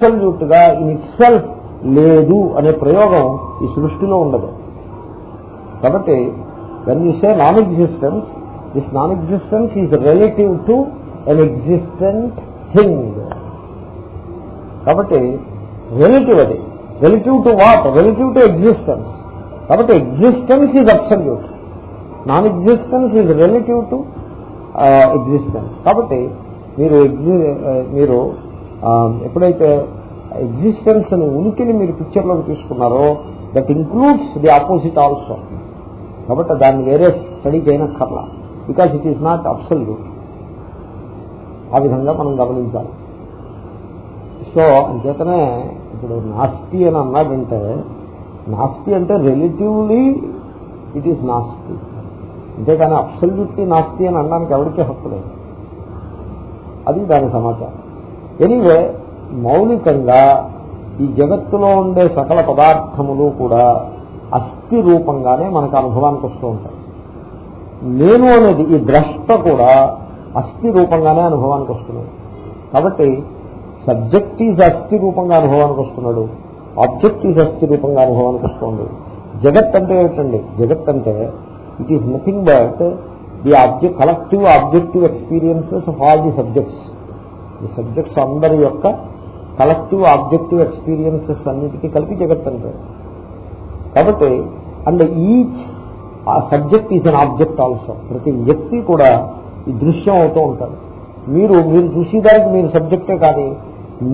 అబ్సల్యూట్గా in it self లేదు అనే ప్రయోగం ఈ సృష్టిలో ఉండదు. కాబట్టి when you say non existence this non existence is relative to an existent thing కాబట్టి రిలేటివ్ అది. Relative to what relative to existence కాబట్టి existence is absolute non existence is relative to existence కాబట్టి మీరు మీరు ఎప్పుడైతే ఎగ్జిస్టెన్స్ ఉనికిని మీరు పిక్చర్లోకి తీసుకున్నారో that includes the opposite also కాబట్టి దాన్ని వేరే study చేయనక్కర్లా. Because it is not absolute ఆ విధంగా మనం గమనించాలి. సో అంచేతనే ఇప్పుడు నాస్తి అని అన్నాడంటే నాస్తి అంటే రిలేటివ్లీ ఇట్ ఈస్ నాస్తి అంతేకాని అబ్సల్యూట్లీ నాస్తి అని అనడానికి ఎవరికీ హక్కు లేదు. అది దాని సమాచారం. ఎనివే మౌలికంగా ఈ జగత్తులో ఉండే సకల పదార్థములు కూడా అస్థి రూపంగానే మనకు అనుభవానికి వస్తూ ఉంటాయి. నేను అనేది ఈ ద్రష్ట కూడా అస్థి రూపంగానే అనుభవానికి వస్తున్నాడు. కాబట్టి సబ్జెక్ట్ ఈజ్ అస్థి రూపంగా అనుభవానికి వస్తున్నాడు. ఆబ్జెక్ట్ ఈజ్ అస్థి రూపంగా అనుభవానికి వస్తుంది జగత్ అంటే ఏమిటండి? జగత్ అంటే it is nothing but the object collective objective experiences of all the subjects ఈ సబ్జెక్ట్స్ అందరి యొక్క కలెక్టివ్ ఆబ్జెక్టివ్ ఎక్స్పీరియన్సెస్ అన్నిటికీ కలిపి జగత్ అంటారు కాబట్టి అండ్ ఈచ్ ఆ subject is an object also ప్రతి వ్యక్తి కూడా ఈ దృశ్యం అవుతూ ఉంటాడు మీరు మీరు చూసేదానికి మీరు సబ్జెక్టే కానీ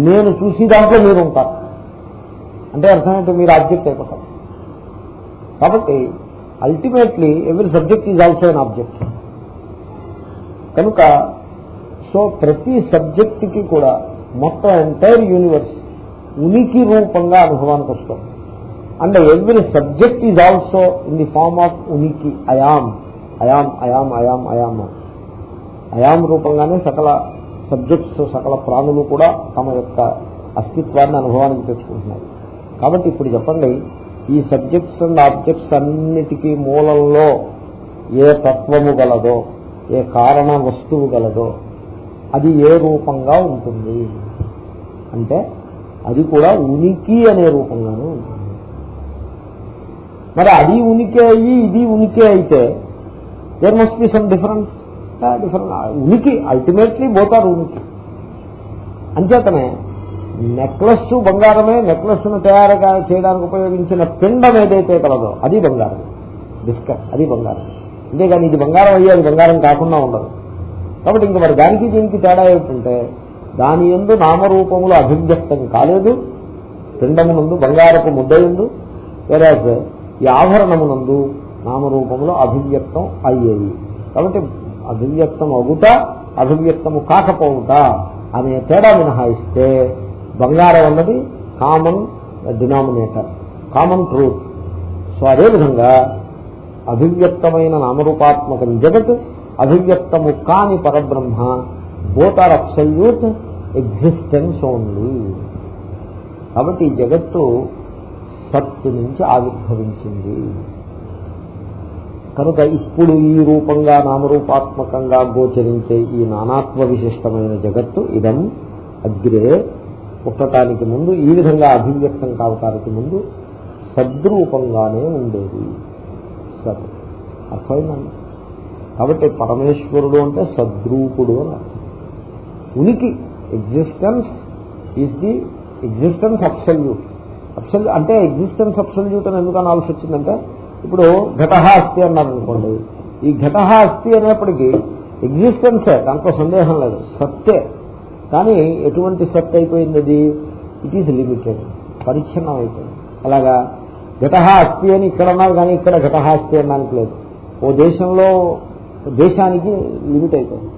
నేను చూసే దాంట్లో మీరు ఉంటారు. అంటే అర్థమైతే మీరు ఆబ్జెక్ట్ అయిపోతారు. కాబట్టి ultimately every subject is also an object కనుక సో ప్రతి సబ్జెక్టుకి కూడా మొత్తం ఎంటైర్ యూనివర్స్ ఉనికి రూపంగా అనుభవానికి వస్తుంది and every subject is also in the form of ఉనికి. I'm I'm I'm I'm I'm I'm రూపంగానే సకల సబ్జెక్ట్స్ సకల ప్రాణులు కూడా తమ యొక్క అస్తిత్వాన్ని అనుభవానికి తెచ్చుకుంటున్నాయి కాబట్టి ఇప్పుడు చెప్పండి ఈ సబ్జెక్ట్స్ అండ్ ఆబ్జెక్ట్స్ అన్నిటికీ మూలంలో ఏ తత్వము గలదో ఏ కారణ వస్తువు గలదో అది ఏ రూపంగా ఉంటుంది? అంటే అది కూడా ఉనికి అనే రూపంగానే ఉంటుంది. మరి అది ఉనికి అయ్యి ఇది ఉనికి అయితే there must be some difference different ఉనికి అల్టిమేట్లీ పోతారు ఉనికి. అంచేతనే నెక్లెస్ బంగారమే నెక్లెస్ను తయారు చేయడానికి ఉపయోగించిన పిండం ఏదైతే కలదో అది బంగారం బిస్కట్ అది బంగారం. అంతేగాని ఇది బంగారం అయ్యి అది బంగారం కాకుండా ఉండదు. కాబట్టి ఇంక మరి దానికి దీనికి తేడా ఏమిటంటే దాని ఎందు నామరూపములు అభివ్యక్తం కాలేదు. పిండమునందు బంగారపు ముద్దయందు. వేరాజ్ ఈ ఆభరణమునందు నామరూపములు అభివ్యక్తం అయ్యేవి. కాబట్టి అభివ్యక్తం అగుట అభివ్యక్తము కాకపోవుట అనే తేడా మినహాయిస్తే బంగారం అన్నది common denominator common truth so అదేవిధంగా అభివ్యక్తమైన నామరూపాత్మక జగత్ అభివ్యక్తము కాని పరబ్రహ్మ both are absolute existence only. కాబట్టి ఈ జగత్తు సత్తు నుంచి ఆవిర్భవించింది. కనుక ఇప్పుడు ఈ రూపంగా నామరూపాత్మకంగా గోచరించే ఈ నానాత్వ విశిష్టమైన జగత్తు ఇదం అగ్రే. పుట్టటానికి ముందు ఈ విధంగా అభివ్యక్తం కావటానికి ముందు సద్రూపంగానే ఉండేది. సరే అర్థమైందండి కాబట్టి పరమేశ్వరుడు అంటే సద్రూపుడు అని అర్థం. ఉనికి existence is the existence absolute absolute అంటే ఎగ్జిస్టెన్స్ అప్సల్యూట్ అని ఎందుకు అనాల్సి వచ్చిందంటే ఇప్పుడు ఘటహ అస్థి అన్నారు అనుకోండి. ఈ ఘటహ అస్థి అనేప్పటికీ ఎగ్జిస్టెన్సే దాంట్లో సందేహం లేదు. సత్తే. కానీ ఎటువంటి సత్ అయిపోయింది అది? ఇట్ ఈజ్ లిమిటెడ్ పరిచ్ఛిన్నం అయిపోయింది. అలాగా ఘటహ అస్థి అని ఇక్కడ అన్నారు కానీ ఇక్కడ ఘటహ అస్థి అనడానికి లేదు. ఓ దేశంలో దేశానికి లిమిట్ అయిపోయింది.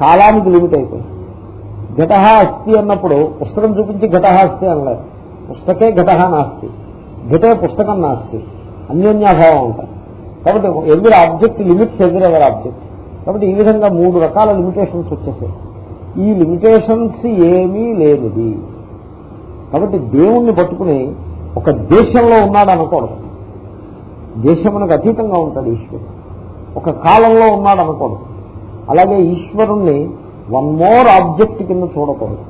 కాలానికి లిమిట్ అయిపోయింది. ఘటహ అస్థి అన్నప్పుడు పుస్తకం చూపించి ఘటహ అస్థి అనలేదు పుస్తకే ఘటహ నాస్తి. ఘటే పుస్తకం నాస్తి. అన్యోన్యాభావం ఉంటాయి కాబట్టి ఎవరి ఆబ్జెక్ట్ లిమిట్స్ ఎవరి ఎవరి ఆబ్జెక్ట్? కాబట్టి ఈ విధంగా మూడు రకాల లిమిటేషన్స్ వచ్చేసాయి. ఈ లిమిటేషన్స్ ఏమీ లేనిది. కాబట్టి దేవుణ్ణి పట్టుకుని ఒక దేశంలో ఉన్నాడు అనకూడదు దేశమునకు అతీతంగా ఉంటాడు ఈశ్వరుడు. ఒక కాలంలో ఉన్నాడు అనకూడదు అలాగే ఈశ్వరుణ్ణి వన్ మోర్ ఆబ్జెక్ట్ కింద చూడకూడదు.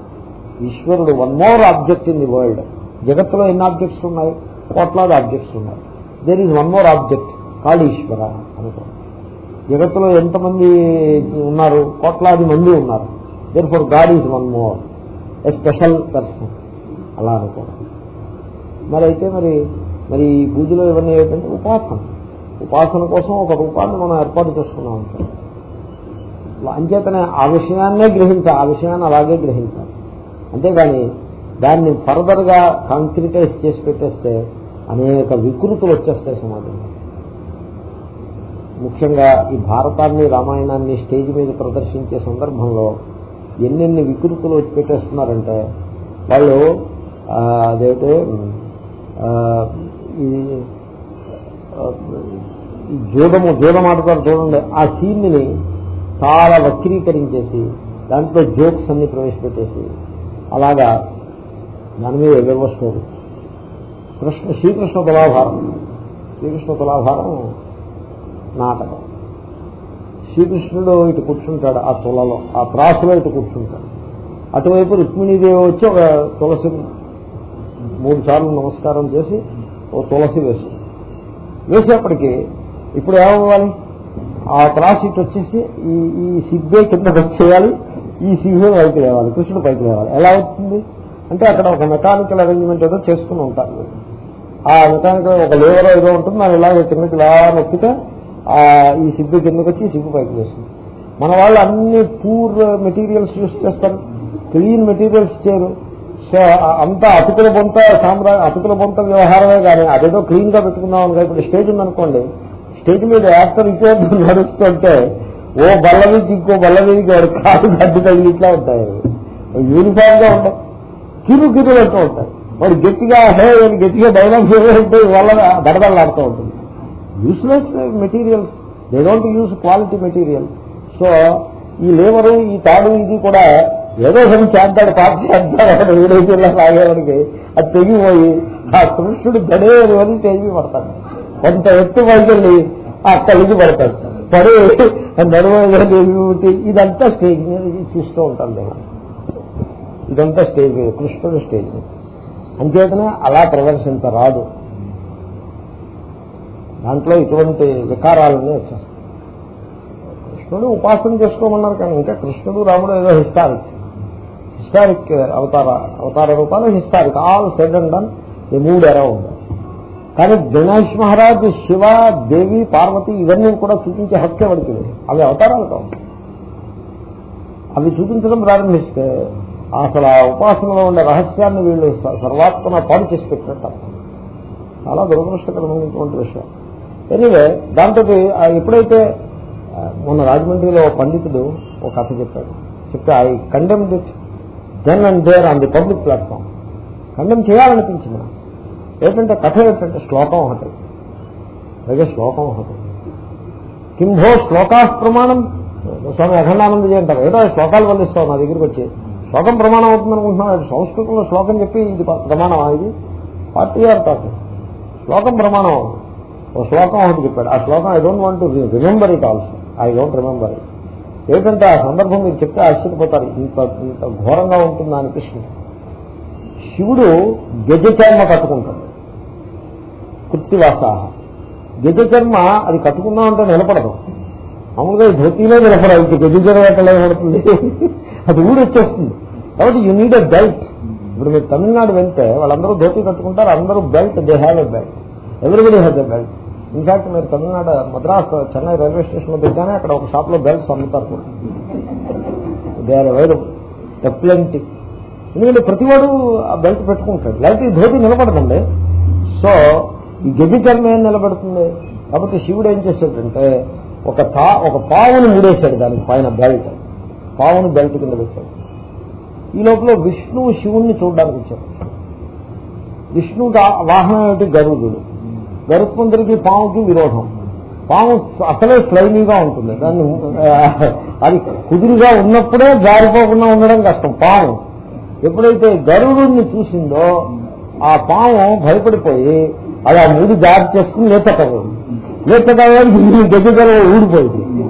ఈశ్వరుడు one more object in the world జగత్తులో ఎన్ని ఆబ్జెక్ట్స్ ఉన్నాయి? కోట్లాది ఆబ్జెక్ట్స్ ఉన్నాయి. There is one more object call ఈశ్వర అనుకో జగత్తులో ఎంతమంది ఉన్నారు? కోట్లాది మంది ఉన్నారు. Therefore God is one more a special person అలా అనుకో మరి అయితే మరి మరి ఈ పూజలో ఇవన్నీ ఏంటంటే ఉపాసన. ఉపాసన కోసం ఒక రూపాన్ని మనం ఏర్పాటు చేసుకున్నాం ఉంటాం అంచేతనే ఆ విషయాన్నే గ్రహించాలి ఆ విషయాన్ని అలాగే గ్రహించాలి. అంతేగాని దాన్ని ఫర్దర్గా కాంక్రిటైజ్ చేసి పెట్టేస్తే అనేక వికృతులు వచ్చేస్తాయి సమాజంలో. ముఖ్యంగా ఈ భారతాన్ని రామాయణాన్ని స్టేజ్ మీద ప్రదర్శించే సందర్భంలో ఎన్నెన్ని వికృతులు వచ్చి పెట్టేస్తున్నారంటే వాళ్ళు ఆ, అదేంటి జూదము జూదం ఆడతారు చూడండి. ఆ సీన్ని చాలా వక్రీకరించేసి దాంట్లో జోక్స్ అన్ని ప్రవేశపెట్టేసి అలాగా దాని మీద ఏవేవో స్టోరీ కృష్ణ శ్రీకృష్ణ తులాభారం శ్రీకృష్ణ తులాభారం నాటకం. శ్రీకృష్ణుడు ఇటు కూర్చుంటాడు ఆ తులలో ఆ త్రాసులో ఇటు కూర్చుంటాడు. అటువైపు రుక్మిణీదేవి వచ్చి ఒక తులసి మూడు సార్లు నమస్కారం చేసి ఓ తులసి వేసి వేసేప్పటికీ ఇప్పుడు ఏమవ్వాలి? ఆ క్రాసిట్ ఇటు వచ్చేసి ఈ ఈ సిబ్బే కింద వచ్చేయాలి ఈ సిబ్బే పైకి లేవాలి కృష్ణుడు పైకి లేవాలి. ఎలా అవుతుంది? అంటే అక్కడ ఒక మెకానికల్ అరేంజ్మెంట్ ఏదో చేసుకుని ఉంటారు. ఆ మెకానికల్ ఒక లేవర్ ఏదో ఉంటుంది మనం ఇలా కిందకి ఇలా నొక్కితే ఆ ఈ సిబ్బు కిందకి వచ్చి సిగ్గు పైకి వేస్తుంది మన వాళ్ళు అన్ని పూర్ మెటీరియల్స్ యూస్ చేస్తారు. క్లీన్ మెటీరియల్స్ చేయరు. సో అంతా అతుకుల బొంత సామ్రా అతుకుల బొంత వ్యవహారమే కానీ అదేదో క్లీన్గా పెట్టుకుందాం అనుకో ఇప్పుడు స్టేజ్ ఉందనుకోండి స్టేజ్ మీద యాక్టర్ ఇటు నడుస్తుంటే ఓ బల్ల వీధికి ఇంకో బల్ల మీదకి వాడు కాదు గడ్డి తగిలి ఇట్లా ఉంటాయి యూనిఫామ్గా ఉంటాయి కిరు కిరులు అంటూ ఉంటాయి వాడు గట్టిగా హే అని గట్టిగా డైలాగ్ ఉంటే వాళ్ళ దడదల్లాడుతూ ఉంటుంది. Useless materials they don't use quality material so ఈ లేబరు ఈ తాడు ఇది కూడా ఏదో సరి చేద్దాడు పాప చేద్దాడు వీడైతే ఇలా లాగేవాడికి అది తెగిపోయి ఆ కృష్ణుడు గడే అని తెగి పడతాడు. కొంత ఎత్తు పైకెళ్ళి ఆ కలిగి పడతాడు. పడి నడువు ఇదంతా స్టేజ్ మీద చూస్తూ ఉంటాను నేను ఇదంతా స్టేజ్ మీద కృష్ణుడు స్టేజ్ మీద. అంచేతనే అలా ప్రదర్శించరాదు. దాంట్లో ఇటువంటి వికారాలన్నీ వచ్చేస్తాయి. కృష్ణుడు ఉపాసన చేసుకోమన్నారు కానీ ఇంకా కృష్ణుడు రాముడు ఏదో హిస్టారిక్ హిస్టారిక్ అవతార అవతార రూపాలు historic all said and done ఈ మూడు అరౌండ్ కానీ గణేష్ మహారాజ్ శివ దేవి పార్వతి ఇవన్నీ కూడా చూపించే హక్కు వాడికి లేదు అవి అవతారాలు కావు అవి చూపించడం ప్రారంభిస్తే అసలు ఆ ఉపాసనలో ఉండే రహస్యాన్ని వీళ్ళు సర్వాత్మన పాడు చేసి పెట్టినట్టు చాలా దురదృష్టకరమైనటువంటి విషయం ఎనివే దాంతో ఎప్పుడైతే మొన్న రాజమండ్రిలో పండితుడు ఒక కథ చెప్పాడు చెప్తే I condemn it then and there on the public platform ఖండం చేయాలనిపించింది నాకు. ఏంటంటే కథ ఏంటంటే శ్లోకం ఒకటి. అలాగే శ్లోకం ఒకటి. కింభో శ్లోకా ప్రమాణం. స్వామి అఖండానందజీ అంటారు. ఏదో శ్లోకాలు వల్లిస్తావు నా దగ్గరికి వచ్చి. శ్లోకం ప్రమాణం అవుతుంది అనుకుంటున్నాను సంస్కృతంలో శ్లోకం చెప్పి ఇది ప్రమాణం ఇది? పార్టీ ఆర్ టాకింగ్ శ్లోకం ప్రమాణం. అవుతుంది ఓ శ్లోకం ఒకటి చెప్పాడు. ఆ శ్లోకం I don't want remember it also I don't remember it ఏమిటంటే ఆ సందర్భం మీరు చెప్తే ఆశ్చర్యపోతారు. ఇంత ఇంత ఘోరంగా ఉంటుందా అనిపిస్తుంది. శివుడు గజచర్మ కట్టుకుంటాడు. కృత్తివాస గజచర్మ అది కట్టుకుందాం నిలబడదు. మామూలుగా ఈ ధోతిలో నిలబడాలి ఇంక గజ ఎట్లా నిలబడుతుంది. అది ఊడి వచ్చేస్తుంది. కాబట్టి యూ నీడ్ ఎ బెల్ట్ ఇప్పుడు మీరు తమిళనాడు వెళ్తే వాళ్ళందరూ ధోతి కట్టుకుంటారు. అందరూ belt they have a belt everybody has a belt in fact మీరు తమిళనాడు మద్రాస్ చెన్నై రైల్వే స్టేషన్లో దిగ్గానే అక్కడ ఒక షాప్లో బెల్ట్స్ అమ్ముతారు కూడా. దే ఆర్ అవైలబుల్ ఎప్లెంటి ఎందుకంటే ప్రతివాడు ఆ బెల్ట్ పెట్టుకుంటాడు. లేకపోతే ఈ ధోతి నిలబడదండి. సో ఈ గజ ఏం నిలబడుతుంది? కాబట్టి శివుడు ఏం చేశాడంటే ఒక తా ఒక పావును ముడేశాడు దానికి పైన బెల్ట్. పావును బెల్ట్ కింద పెట్టాడు. ఈ లోపల విష్ణువు శివుణ్ణి చూడడానికి వచ్చాడు విష్ణువుకి వాహనం ఏమిటి? గరుడు. గరుత్మంతుడికి పాముకి విరోధం. పాము అసలే స్లైమీగా ఉంటుంది. దాన్ని అది కుదురుగా ఉన్నప్పుడే జారిపోకుండా ఉండడం కష్టం. పాము. ఎప్పుడైతే గరుడుని చూసిందో ఆ పాము భయపడిపోయి అది ఆ మూడు జారి చేసుకుని లేచకపోయింది లేచకపోయి దగ్గర ఊడిపోయింది.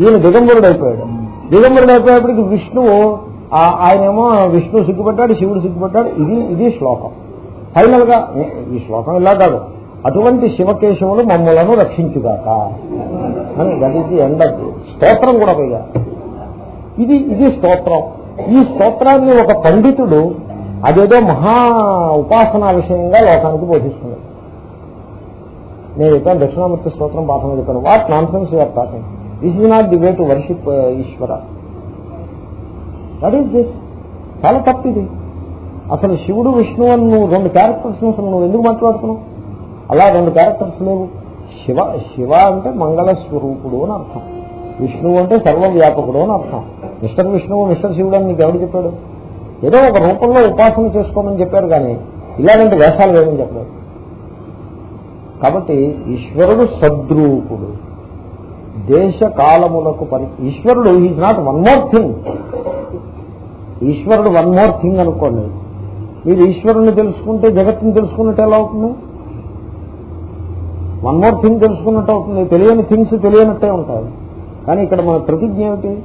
ఈయన దిగంబరుడు అయిపోయాడు దిగంబరుడు అయిపోయేప్పటికి విష్ణువు ఆ- ఆయనేమో విష్ణువు సిగ్గుపడ్డాడు శివుడు సిగ్గుపడ్డాడు. ఇది ఇది శ్లోకం. ఫైనల్గా ఈ శ్లోకం ఇలా కాదు. అటువంటి శివకేశవులు మమ్మలను రక్షించుగాక. అని that is the end of stotram కూడా పైగా ఇది ఇది స్తోత్రం. ఈ స్తోత్రాన్ని ఒక పండితుడు అదేదో మహా ఉపాసనా విషయంగా లోకానికి బోధిస్తున్నాడు. నేను చెప్పాను దక్షిణామూర్తి స్తోత్రం పాఠం చెప్పాను. వాట్ నాన్ సెన్స్ యువర్ పాఠం this is not the way to worship Ishwara what is this చాలా తప్పిది అసలు శివుడు విష్ణు అని నువ్వు రెండు క్యారెక్టర్స్ నువ్వు ఎందుకు మాట్లాడుతున్నావు? అలా రెండు క్యారెక్టర్స్ లేవు. శివ శివ అంటే మంగళ స్వరూపుడు అని అర్థం. విష్ణువు అంటే సర్వవ్యాపకుడు అని అర్థం. మిస్టర్ విష్ణువు మిస్టర్ శివుడు అని నీకు చెప్పాడు? ఏదో ఒక రూపంలో ఉపాసన చేసుకోమని చెప్పారు కానీ ఇలాంటి వేషాలు లేవని చెప్పలేదు. కాబట్టి ఈశ్వరుడు సద్రూపుడు. దేశ కాలములకు పరి ఈశ్వరుడు is not one more thing ఈశ్వరుడు వన్ మోర్ థింగ్ అనుకోండి. మీరు ఈశ్వరుణ్ణి తెలుసుకుంటే జగత్తుని తెలుసుకున్నట్టు ఎలా అవుతుంది? వన్ మోర్ థింగ్ తెలుసుకున్నట్టు అవుతుంది. తెలియని థింగ్స్ తెలియనట్టే ఉంటాయి. కానీ ఇక్కడ మన ప్రతిజ్ఞ ఏమిటి?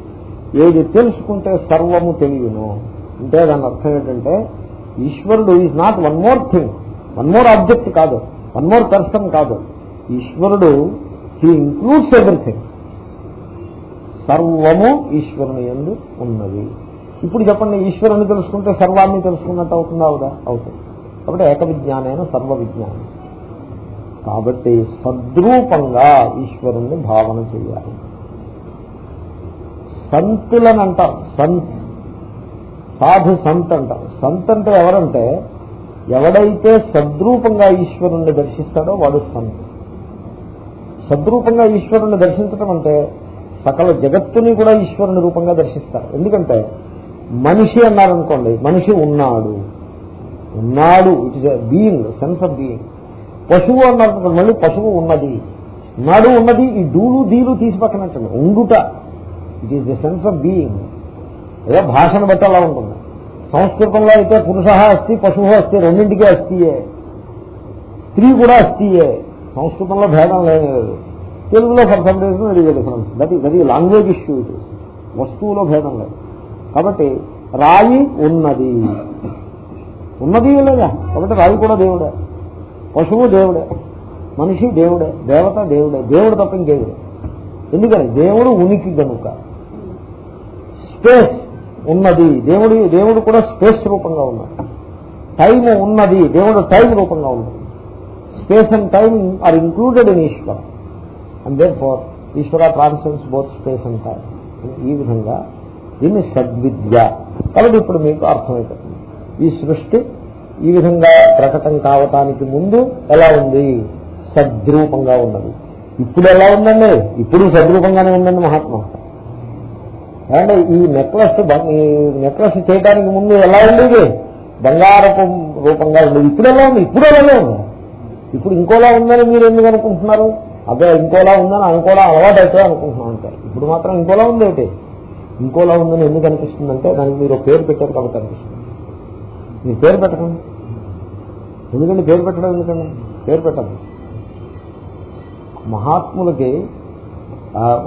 ఏది తెలుసుకుంటే సర్వము తెలియను. అంటే దాని అర్థం ఏంటంటే ఈశ్వరుడు is not one more thing one more object కాదు. వన్ మోర్ పర్సన్ కాదు. ఈశ్వరుడు హీ ఇంక్లూడ్స్ ఎవ్రీథింగ్ సర్వము ఈశ్వరుని ఎందు ఉన్నది. ఇప్పుడు చెప్పండి ఈశ్వరుని తెలుసుకుంటే సర్వాన్ని తెలుసుకున్నట్టు అవుతుందా అవుదా? అవుతుంది. కాబట్టి ఏక విజ్ఞానైన సర్వ విజ్ఞానం కాబట్టి సద్రూపంగా ఈశ్వరుణ్ణి భావన చేయాలి. సంతులని అంటారు సంత్. సాధు సంత్ అంటారు. సంత్ అంటే ఎవరంటే ఎవడైతే సద్రూపంగా ఈశ్వరుణ్ణి దర్శిస్తాడో వాడు సంత్. సద్రూపంగా ఈశ్వరుణ్ణి దర్శించడం అంటే సకల జగత్తుని కూడా ఈశ్వరుని రూపంగా దర్శిస్తారు. ఎందుకంటే మనిషి అన్నారనుకోండి మనిషి ఉన్నాడు. ఉన్నాడు it is being sense of being పశువు అన్నారనుకోండి మళ్ళీ పశువు ఉన్నది. నాడు ఉన్నది ఈ డూలు దీలు తీసి పక్కనట్టండి ఉండుట it is the sense of being ఏదో భాషను బట్టి అలా ఉంటుంది. సంస్కృతంలో అయితే పురుష అస్తి పశువు అస్తి రెండింటికి అస్థియే స్త్రీ కూడా అస్థియే సంస్కృతంలో భేదం లేదు. తెలుగులో for some reason very difference that that ఈ లాంగ్వేజ్ ఇష్యూ ఇట్ వస్తువులో భేదం లేదు. కాబట్టి రాయి ఉన్నది. ఉన్నది లేదా? కాబట్టి రాయి కూడా దేవుడే. పశువు దేవుడే. మనిషి దేవుడే. దేవత దేవుడే. దేవుడు తప్ప ఇంకేవుడే ఎందుకని? దేవుడు ఉనికి గనుక. స్పేస్ ఉన్నది. దేవుడి దేవుడు కూడా స్పేస్ రూపంగా ఉన్నాడు. టైం ఉన్నది. దేవుడు టైం రూపంగా ఉన్నాడు. Space and time are included in Ishwara. And therefore Ishwara transcends both space and time. ఈ విధంగా దీన్ని సద్విద్య. కాబట్టి ఇప్పుడు మీకు అర్థమైపోతుంది. ఈ సృష్టి ఈ విధంగా ప్రకటన కావటానికి ముందు ఎలా ఉంది? సద్రూపంగా ఉన్నది. ఇప్పుడు ఎలా ఉందండి? ఇప్పుడు సద్రూపంగానే ఉందండి మహాత్మ. అంటే ఈ నెక్లెస్ ఈ నెక్లెస్ చేయడానికి ముందు ఎలా ఉండేది బంగారపు రూపంగా ఉండేది ఇప్పుడు ఎలా ఉంది? ఇప్పుడు అలాగే ఉంది. ఇప్పుడు ఇంకోలా ఉందని మీరు ఎందుకు అనుకుంటున్నారు? అదే ఇంకోలా ఉందని అనుకోలా అలవాటు అయితే అనుకుంటున్నాం అంటే ఇప్పుడు మాత్రం ఇంకోలా ఉంది ఏంటి ఇంకోలా ఉందని ఎందుకు అనిపిస్తుందంటే దానికి మీరు పేరు పెట్టారు కాబట్టి అనిపిస్తుంది. మీరు పేరు పెట్టకండి. ఎందుకంటే పేరు పెట్టడం ఎందుకండి? పేరు పెట్టండి. మహాత్ములకి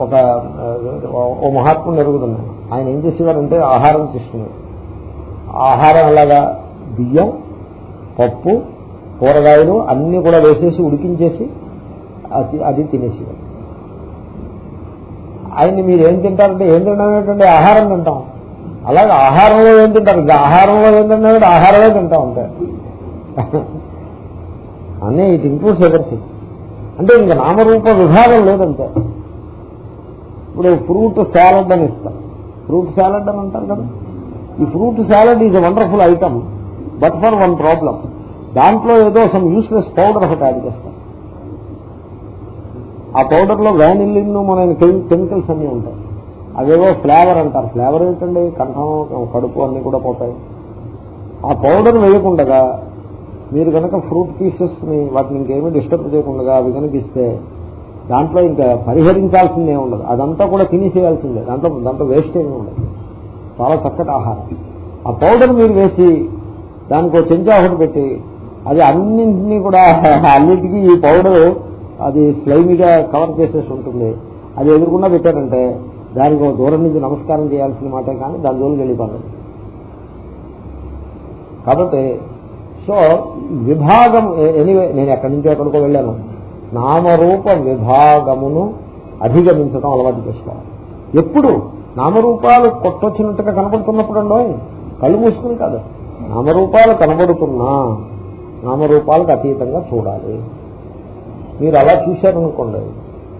ఒక ఓ మహాత్ముని ఎరుగుతున్నాను ఆయన ఏం చేసేవారంటే ఆహారం తీసుకున్నారు ఆహారం అలాగా బియ్యం పప్పు కూరగాయలు అన్నీ కూడా వేసేసి ఉడికించేసి అది అది తినేసేవారు. ఆయన్ని మీరు ఏం తింటారంటే ఏం తింటాం ఆహారం తింటాం. అలాగే ఆహారంలో ఏం తింటారు? ఇంకా ఆహారంలో ఏం తింటామంటే ఆహారమే తింటాం అంతే. అన్నీ ఇది ఇంక్లూడ్స్ ఎవ్రీథింగ్ అంటే ఇంకా నామరూప విభాగం లేదంతే. ఇప్పుడు ఫ్రూట్ సాలడ్ అని ఇస్తాం. ఫ్రూట్ సాలడ్ అని అంటారు కదా? ఈ fruit salad is wonderful item but for one problem దాంట్లో ఏదో సమ్ యూస్లెస్ పౌడర్ ఒకటి యాడ్ చేస్తాం. ఆ పౌడర్లో వ్యానిలిన్ మన కెమికల్స్ అన్ని ఉంటాయి. అవేవో ఫ్లేవర్ అంటారు. ఫ్లేవర్ ఏంటండి? కంఠం కడుపు అన్ని కూడా పోతాయి. ఆ పౌడర్ వేయకుండా మీరు కనుక ఫ్రూట్ పీసెస్ని వాటిని ఇంకేమీ డిస్టర్బ్ చేయకుండా అవి కనుక ఇస్తే దాంట్లో ఇంకా పరిహరించాల్సిందే ఉండదు. అదంతా కూడా తినేసేయాల్సిందే. దాంట్లో దాంట్లో వేస్ట్ ఏమీ ఉండదు. చాలా చక్కటి ఆహారం. ఆ పౌడర్ మీరు వేసి దానికి ఒక చెంచా ఒకటి పెట్టి అది అన్నింటినీ కూడా అన్నింటికి ఈ పౌడర్ అది స్లైమీగా కవర్ చేసేసి ఉంటుంది. అది ఎదురుకుండా పెట్టారంటే దానికి ఒక దూరం నుంచి నమస్కారం చేయాల్సిన మాటే కానీ దాని జోలికి వెళ్ళిపోలేదు కాబట్టి సో విభాగం ఎనీవే నేను ఎక్కడి నుంచో ఎక్కడికో వెళ్ళాను. నామరూప విభాగమును అధిగమించడం అలవాటు చేసుకోవాలి. ఎప్పుడు? నామరూపాలు కొట్టొచ్చినట్టుగా కనబడుతున్నప్పుడు అండో కళ్ళు మూసుకుని కాదు. నామరూపాలు కనబడుతున్నా నామరూపాలకు అతీతంగా చూడాలి. మీరు అలా చూశారనుకోండి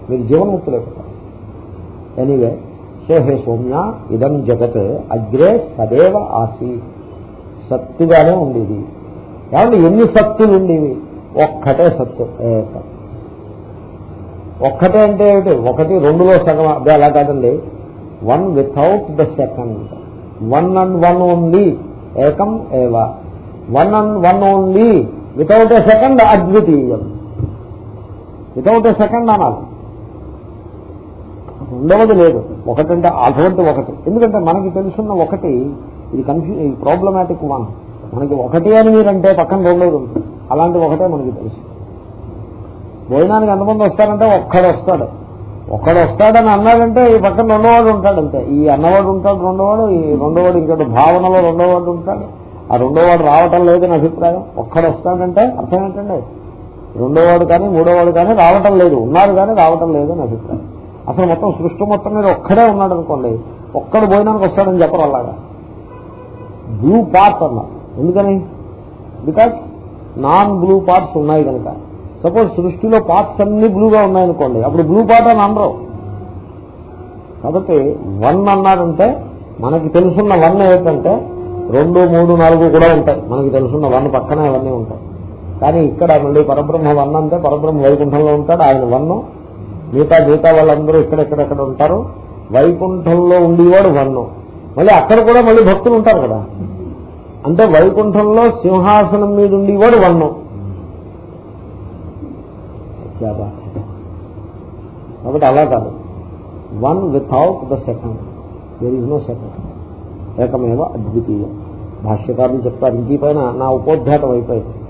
మీరు జీవన్ముక్తులైపోతారు ఎనీవే సో హే సౌమ్య ఇదం జగత్ అగ్రే సదేవ ఆసి. సత్తుగానే ఉండేది. కాబట్టి ఎన్ని సత్తులు ఉండేవి? ఒక్కటే సత్తు ఏకం. ఒక్కటే అంటే ఏమిటి? ఒకటి రెండులో సగం అదే అలా కాదండి. One without the second one and one only ఏకం ఏవ. One and one only without a second అద్వితీయం. వితౌట్ ఎ సెకండ్ అనాలి. రెండవది లేదు. ఒకటంటే అటువంటి ఒకటి. ఎందుకంటే మనకి తెలుసున్న ఒకటి ఇది కన్ఫ్యూ ప్రాబ్లమాటిక్ వన్ మనకి ఒకటి అని మీరంటే పక్కన రెండోది ఉంటుంది. అలాంటి ఒకటే మనకి తెలుసు. భోజనానికి ఎంతమంది వస్తారంటే ఒక్కడు వస్తాడు. ఒక్కడు వస్తాడని అన్నాడంటే ఈ పక్కన రెండోవాడు ఉంటాడు అంతే. ఈ అన్నవాడు ఉంటాడు రెండోవాడు ఈ రెండోవాడు ఇంకోటి భావనలో రెండోవాడు ఉంటాడు. ఆ రెండోవాడు రావటం లేదని అభిప్రాయం. ఒక్కడు వస్తాడంటే అర్థం ఏంటండి? రెండోవాడు కానీ మూడోవాడు కానీ రావటం లేదు. ఉన్నారు కానీ రావటం లేదు అని అభిప్రాయం. అసలు మొత్తం సృష్టి మొత్తం మీద ఒక్కడే ఉన్నాడు అనుకోండి ఒక్కడు భోజనానికి వస్తాడని చెప్పరు అలాగా. బ్లూ పార్ట్స్ అన్నారు. ఎందుకని? బికాస్ నాన్ బ్లూ పార్ట్స్ ఉన్నాయి కనుక. సపోజ్ సృష్టిలో పార్ట్స్ అన్ని బ్లూగా ఉన్నాయనుకోండి అప్పుడు బ్లూ పార్ట్ అని అనరు. కాబట్టి వన్ అన్నాడంటే మనకి తెలుసున్న వన్ ఏంటంటే రెండు మూడు నాలుగు కూడా ఉంటాయి. మనకి తెలుసున్న వన్ పక్కనే అవన్నీ ఉంటాయి. కానీ ఇక్కడ మళ్ళీ పరబ్రహ్మ వన్ అంటే పరబ్రహ్మ వైకుంఠంలో ఉంటాడు ఆయన వన్ను మిగతా మిగతా వాళ్ళందరూ ఇక్కడెక్కడెక్కడ ఉంటారు? వైకుంఠంలో ఉండేవాడు వన్ను మళ్ళీ అక్కడ కూడా మళ్ళీ భక్తులు ఉంటారు కదా. అంటే వైకుంఠంలో సింహాసనం మీద ఉండేవాడు వన్ను కాబట్టి అలా కాదు. One without the second. There is no second ఏకమేవ అద్వితీయం. భాష్యకారులు చెప్తారు ఇంటి పైన నా ఉపోద్ఘాతం అయిపోయింది.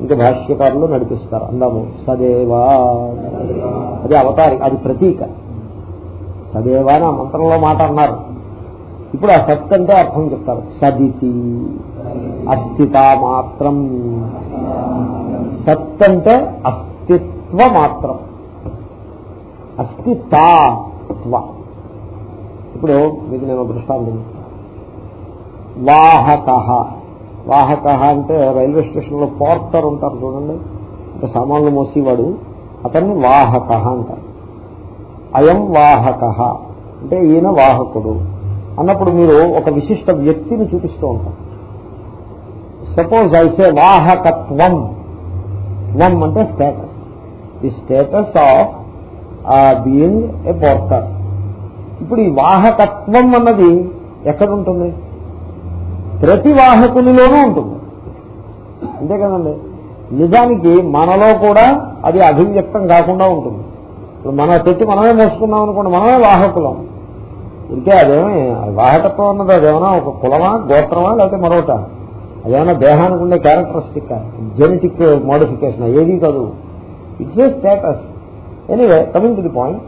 ఇంకా భాష్యకారులు నడిపిస్తారు. అందాము సదేవా. అది అవతారి అది ప్రతీక. సదేవా అని ఆ మంత్రంలో మాట అన్నారు. ఇప్పుడు ఆ సత్ అంటే అర్థం చెప్తారు. సదితి అస్థిత మాత్రం. సత్ అంటే అస్తిత్వ మాత్రం. అస్థితాత్వ ఇప్పుడు మీకు నేను దృష్టాంతం వాహక. వాహక అంటే రైల్వే స్టేషన్లో పోర్టర్ ఉంటారు చూడండి. అంటే సామాన్లు మోసేవాడు. అతన్ని వాహక అంటారు. అయం వాహక అంటే ఈయన వాహకుడు. అన్నప్పుడు మీరు ఒక విశిష్ట వ్యక్తిని చూపిస్తూ ఉంటారు. సపోజ్ అయితే వాహకత్వం. త్వం అంటే status. The status of being a porter. ఇప్పుడు ఈ వాహకత్వం అన్నది ఎక్కడుంటుంది? ప్రతి వాహకునిలోనూ ఉంటుంది. అంతే కదండి. నిజానికి మనలో కూడా అది అభివ్యక్తం కాకుండా ఉంటుంది. ఇప్పుడు మన పెట్టి మనమే మోసుకున్నాం అనుకోండి మనమే వాహకులం. ఇంకే అదేమి వాహకత్వం అన్నది అదేమన్నా ఒక కులమా గోత్రమా లేకపోతే మరొకట? అదేమన్నా దేహానికి ఉండే క్యారెక్టరిస్టిక్ జెనెటిక్ మోడిఫికేషన్ ఏది కాదు. It's a status anyway coming to the point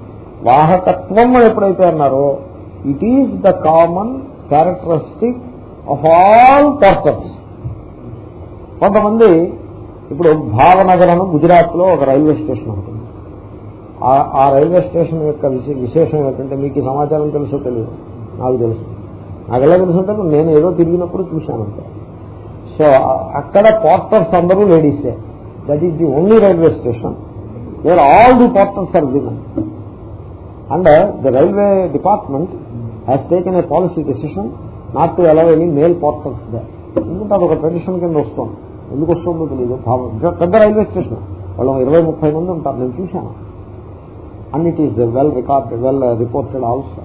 వాహకత్వం ఎప్పుడైతే అన్నారో it is the common characteristic of all purpose కొంతమంది ఇప్పుడు భావనగర్ అని గుజరాత్లో ఒక రైల్వే స్టేషన్ ఉంటుంది ఆ రైల్వే స్టేషన్ యొక్క విశేషం ఏంటంటే మీకు సమాచారం తెలుసో తెలియదు? నాకు తెలుసు. నాకు ఎలా తెలుసుంటే నేను ఏదో తిరిగినప్పుడు చూశాను అంతే. సో అక్కడ పోర్టర్స్ అందరూ లేడీసే that is the only railway station where all the porters are women and the railway department has taken a policy decision not to allow any male porters they ఎందుకంటే అదొక ట్రెడిషన్ కింద వస్తుంది. ఎందుకు వస్తుందో తెలియదు. పెద్ద రైల్వే స్టేషన్ వాళ్ళు ఇరవై ముప్పై మంది ఉంటారు. నేను చూశాను. And it is well record well reported also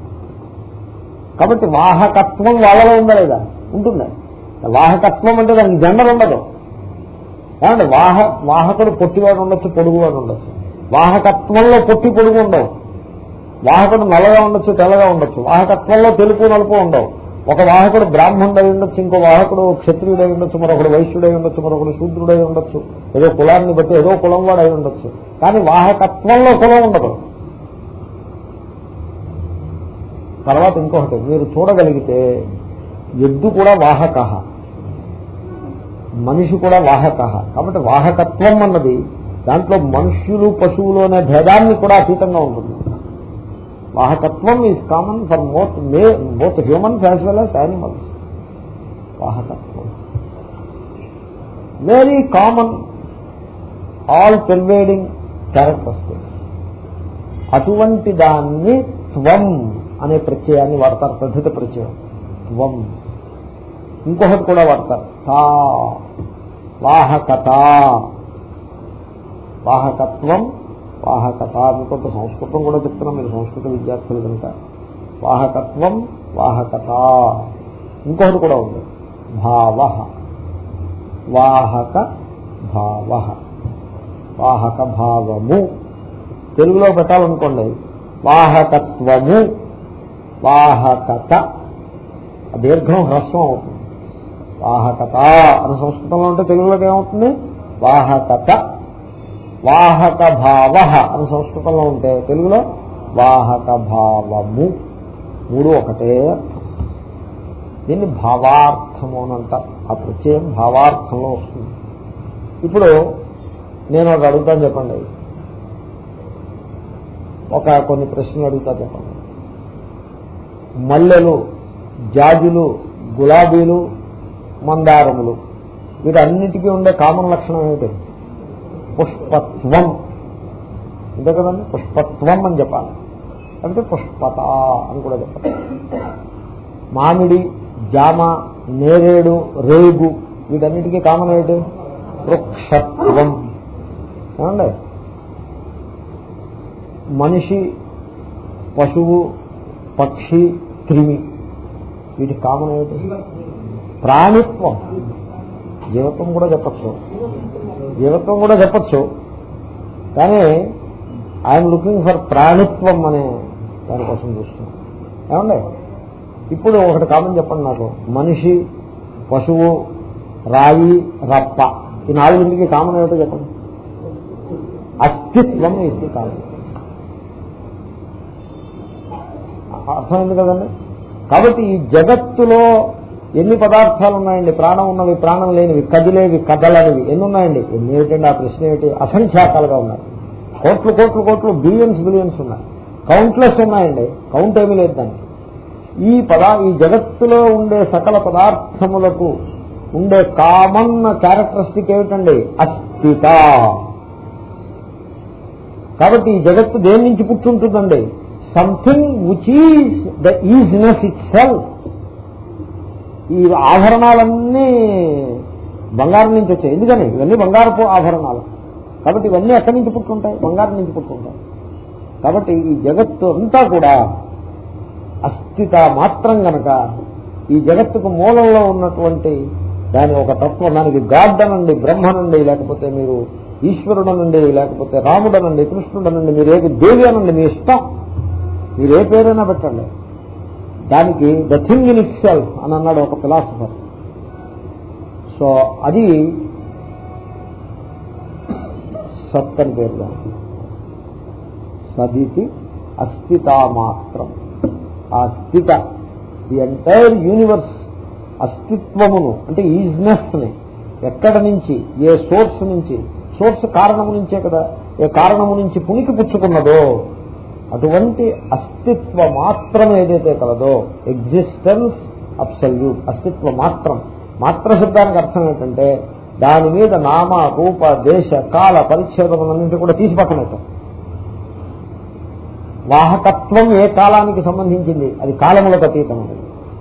కాబట్టి వాహకత్వం వాళ్ళలో ఉందా లేదా? ఉంటుంది? వాహకత్వం అంటే దానికి జెండర్ ఉండదు. ఏమంటే వాహ వాహకుడు పొట్టివాడు ఉండొచ్చు పొడుగువాడు ఉండొచ్చు. వాహకత్వంలో పొట్టి పొడుగు ఉండవు. వాహకుడు నల్లగా ఉండొచ్చు తెల్లగా ఉండొచ్చు. వాహకత్వంలో తెలుపు నలుపు ఉండవు. ఒక వాహకుడు బ్రాహ్మణుడై ఉండొచ్చు ఇంకో వాహకుడు క్షత్రియుడై ఉండొచ్చు మరొకడు వైశ్యుడై ఉండొచ్చు మరొకడు శూద్రుడై ఉండొచ్చు ఏదో కులాన్ని బట్టి ఏదో కులం వాడై అయి ఉండొచ్చు. కానీ వాహకత్వంలో కులం ఉండదు. తర్వాత ఇంకొకటి మీరు చూడగలిగితే ఎద్దు కూడా వాహక మనిషి కూడా వాహక. కాబట్టి వాహకత్వం అన్నది దాంట్లో మనుష్యులు పశువులు అనే భేదాన్ని కూడా అతీతంగా ఉంటుంది. వాహకత్వం is common for moth may both humans as well as animals వాహకత్వం. Very common all pervading characters అటువంటి దాన్ని త్వం అనే ప్రత్యయాన్ని వాడతారు తద్ధిత ప్రత్యయం. త్వం. ఇంకొకటి కూడా వాడతారు. తా. వాహకత. వాహకత్వం వాహకత మీకు సంస్కృతం కూడా చెప్తున్నాం మీరు సంస్కృత విద్యార్థులు కనుక. వాహకత్వం వాహకత. ఇంకొకటి కూడా ఉంది. భావ. వాహక భావ వాహక భావము తెలుగులో పెట్టాలనుకోండి. వాహకత్వము. వాహకత. దీర్ఘం హ్రస్వం అవుతుంది. వాహకత అని సంస్కృతంలో ఉంటే తెలుగులోకి ఏమవుతుంది? వాహకత. వాహక భావ అని సంస్కృతంలో ఉంటే తెలుగులో వాహక భావము మూడు ఒకటే అర్థం. దీన్ని భావార్థము అని ఆ ప్రత్యయం భావార్థంలో వస్తుంది. ఇప్పుడు నేను ఒక అడుగుతాను చెప్పండి. ఒక కొన్ని ప్రశ్నలు అడుగుతా చెప్పండి. మల్లెలు జాజులు గులాబీలు మందారములు వీటన్నిటికీ ఉండే కామన్ లక్షణం ఏమిటి? పుష్పత్వం. అంతే కదండి? పుష్పత్వం అని చెప్పాలి. అంటే పుష్పత అని కూడా చెప్పాలి. మామిడి జామ నేరేడు రేగు వీటన్నిటికీ కామన్ ఏమిటి? వృక్షత్వం. ఏమండి? మనిషి పశువు పక్షి క్రిమి. వీటి కామన్ ఏమిటి? ప్రాణిత్వం. జీవత్వం కూడా చెప్పచ్చు. జీవత్వం కూడా చెప్పచ్చు. కానీ ఐఎమ్ లుకింగ్ ఫర్ ప్రాణిత్వం అనే దానికోసం చూస్తున్నాం ఏమండి? ఇప్పుడు ఒకటి కామన్ చెప్పండి నాకు. మనిషి పశువు రాయి రప్ప. ఈ నాలుగింటికి కామన్ ఏమిటో చెప్పండి. అస్తిత్వం ఇది కామన్. అర్థమైంది కదండి? కాబట్టి ఈ జగత్తులో ఎన్ని పదార్థాలు ఉన్నాయండి ప్రాణం ఉన్నవి ప్రాణం లేనివి కదిలేవి కదలనివి. ఎన్ని ఉన్నాయండి ఎన్ని ఏమిటండి ఆ ప్రశ్న ఏమిటి? అసంఖ్యాకాలుగా ఉన్నాయి. కోట్లు కోట్లు కోట్లు బిలియన్స్ బిలియన్స్ ఉన్నాయి. కౌంట్లెస్ ఉన్నాయండి. కౌంట్ ఏమీ లేదు దానికి. ఈ పదా ఈ జగత్తులో ఉండే సకల పదార్థములకు ఉండే కామన్ క్యారెక్టరిస్టిక్ ఏమిటండి? అస్థిత. కాబట్టి ఈ జగత్తు దేని నుంచి పుట్టుంటుందండి? Something which is the isness itself ఈ ఆభరణాలన్నీ బంగారం నుంచి వచ్చాయి. ఎందుకని? ఇవన్నీ బంగారపు ఆభరణాలు. కాబట్టి ఇవన్నీ ఎక్కడి నుంచి పుట్టుంటాయి? బంగారం నుంచి పుట్టుంటాయి. కాబట్టి ఈ జగత్తు అంతా కూడా అస్థిత మాత్రం గనక ఈ జగత్తుకు మూలంలో ఉన్నటువంటి దాని ఒక తత్వం దానికి గాడ్డనండి బ్రహ్మనండి లేకపోతే మీరు ఈశ్వరుడనండి లేకపోతే రాముడనండి కృష్ణుడనండి మీరు ఏది దేవి అనండి మీ ఇష్టం మీరు ఏ పేరైనా పెట్టండి. దానికి the thing in itself అని అన్నాడు ఒక ఫిలాసఫర్ సో అది సత్ అని పేరు దానికి. సదితి అస్థిత మాత్రం. ఆ స్థిత ది ఎంటైర్ యూనివర్స్ అస్తిత్వమును అంటే ఈజ్నెస్ని ఎక్కడ నుంచి ఏ సోర్స్ నుంచి సోర్స్ కారణము నుంచే కదా ఏ కారణము నుంచి పునికి పుచ్చుకున్నదో అటువంటి అస్తిత్వ మాత్రం ఏదైతే కలదో ఎగ్జిస్టెన్స్ అబ్సల్యూట్ అస్తిత్వ మాత్రం. మాత్ర శబ్దానికి అర్థం ఏంటంటే దాని మీద నామ రూప దేశ కాల పరిచ్ఛేదములన్నింటి కూడా తీసి పక్కన వాహకత్వం ఏ కాలానికి సంబంధించింది? అది కాలములకు అతీతమైనది.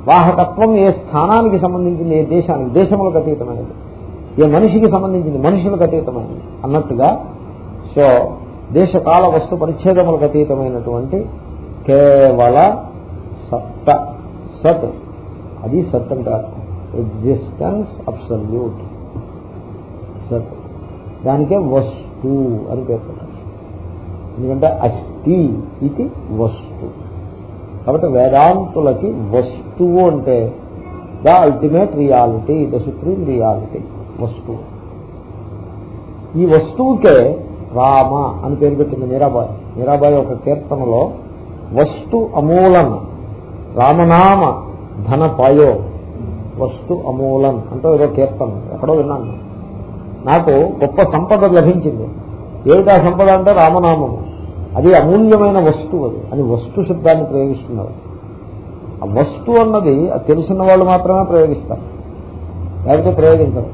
వాహకత్వం ఏ స్థానానికి సంబంధించింది? ఏ దేశానికి? దేశములకు అతీతమైనది. ఏ మనిషికి సంబంధించింది? మనుషులకు అతీతమైనది. అన్నట్టుగా సో దేశకాల వస్తు పరిచ్ఛేదములకు అతీతమైనటువంటి కేవల సత్త సత్. అది సత్ అంటే అర్థం. ఎగ్జిస్టెన్స్ అబ్సల్యూట్ సత్. దానికే వస్తు అని పేరు పెట్టారు ఎందుకంటే అస్థి ఇది వస్తు. కాబట్టి వేదాంతులకి వస్తువు అంటే the ultimate reality the supreme reality వస్తువు ఈ వస్తువుకే రామ అని పేరు పెట్టింది మీరాబాయి. మీరాబాయి ఒక కీర్తనలో వస్తు అమూలం రామనామ ధన పాయో వస్తు అమూలం అంటూ ఏదో కీర్తన. ఎక్కడో విన్నాను. నాకు గొప్ప సంపద లభించింది. ఏమిటా ఆ సంపద అంటే రామనామము. అది అమూల్యమైన వస్తువు అది. అని వస్తు శబ్దాన్ని ప్రయోగిస్తున్నారు. ఆ వస్తు అన్నది అది తెలిసిన వాళ్ళు మాత్రమే ప్రయోగిస్తారు. లేకపోతే ప్రయోగించరు.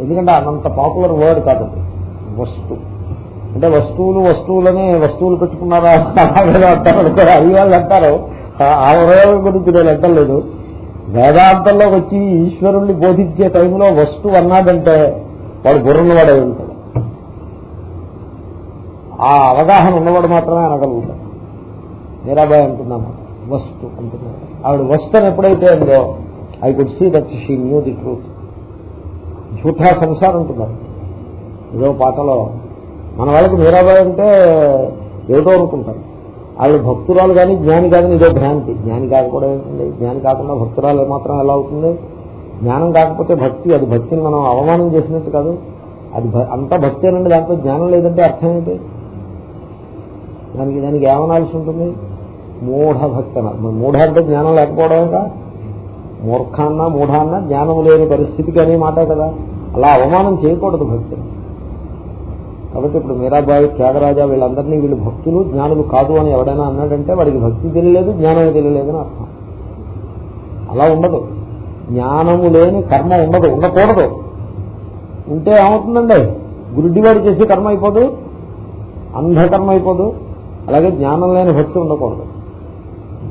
ఎందుకంటే అనంత పాపులర్ వర్డ్ కాదు వస్తు. అంటే వస్తువులు వస్తువులని వస్తువులు పెట్టుకున్నారా? అంటారు? అవి వాళ్ళు అంటారు. ఆ- ఆ గురించి నేను అంటలేదు. వేదాంతంలోకి వచ్చి ఈశ్వరుణ్ణి బోధించే టైంలో వస్తువు అన్నాడంటే వాడు బుర్రను వాడే ఉంటాడు. ఆ అవగాహన ఉన్నవాడు మాత్రమే అనగలుగుతాడు. మీరాబాయ్ అంటున్నాను. వస్తు అంటున్నాడు. ఆవిడ వస్తుని ఎప్పుడైతే ఉందో I could see that she knew the truth జూఠా సంసారం ఉంటున్నారు ఏదో పాటలో మన వాళ్ళకి మీరాబాయి అంటే ఏదో అనుకుంటారు. వాళ్ళు భక్తురాలు కానీ జ్ఞాని కానీ ఇదో భ్రాంతి. జ్ఞాని కాకపోవడం ఏంటండి? జ్ఞాని కాకుండా భక్తురాలు మాత్రం ఎలా అవుతుంది? జ్ఞానం కాకపోతే భక్తి అది భక్తిని మనం అవమానం చేసినట్టు కాదు. అది భ- అంతా భక్తి అనండి దాంట్లో జ్ఞానం లేదంటే అర్థం ఏంటి? దానికి దానికి ఏమనాల్సి ఉంటుంది? మూఢ భక్తి మూఢ అంటే జ్ఞానం లేకపోవడం మూర్ఖ మూర్ఖాన్న మూఢాన్న జ్ఞానం లేని పరిస్థితికి అనే మాట కదా. అలా అవమానం చేయకూడదు భక్తిని. కాబట్టి ఇప్పుడు మీరాబాయి త్యాగరాజా వీళ్ళందరినీ వీళ్ళు భక్తులు జ్ఞానులు కాదు అని ఎవడైనా అన్నాడంటే వాడికి భక్తి తెలియలేదు జ్ఞానం తెలియలేదని అర్థం. అలా ఉండదు. జ్ఞానము లేని కర్మ ఉండదు ఉండకూడదు. ఉంటే ఏమవుతుందండి? గురుడివాడు చేసే కర్మ అయిపోదు అంధకర్మ అయిపోదు అలాగే జ్ఞానం లేని భక్తి ఉండకూడదు.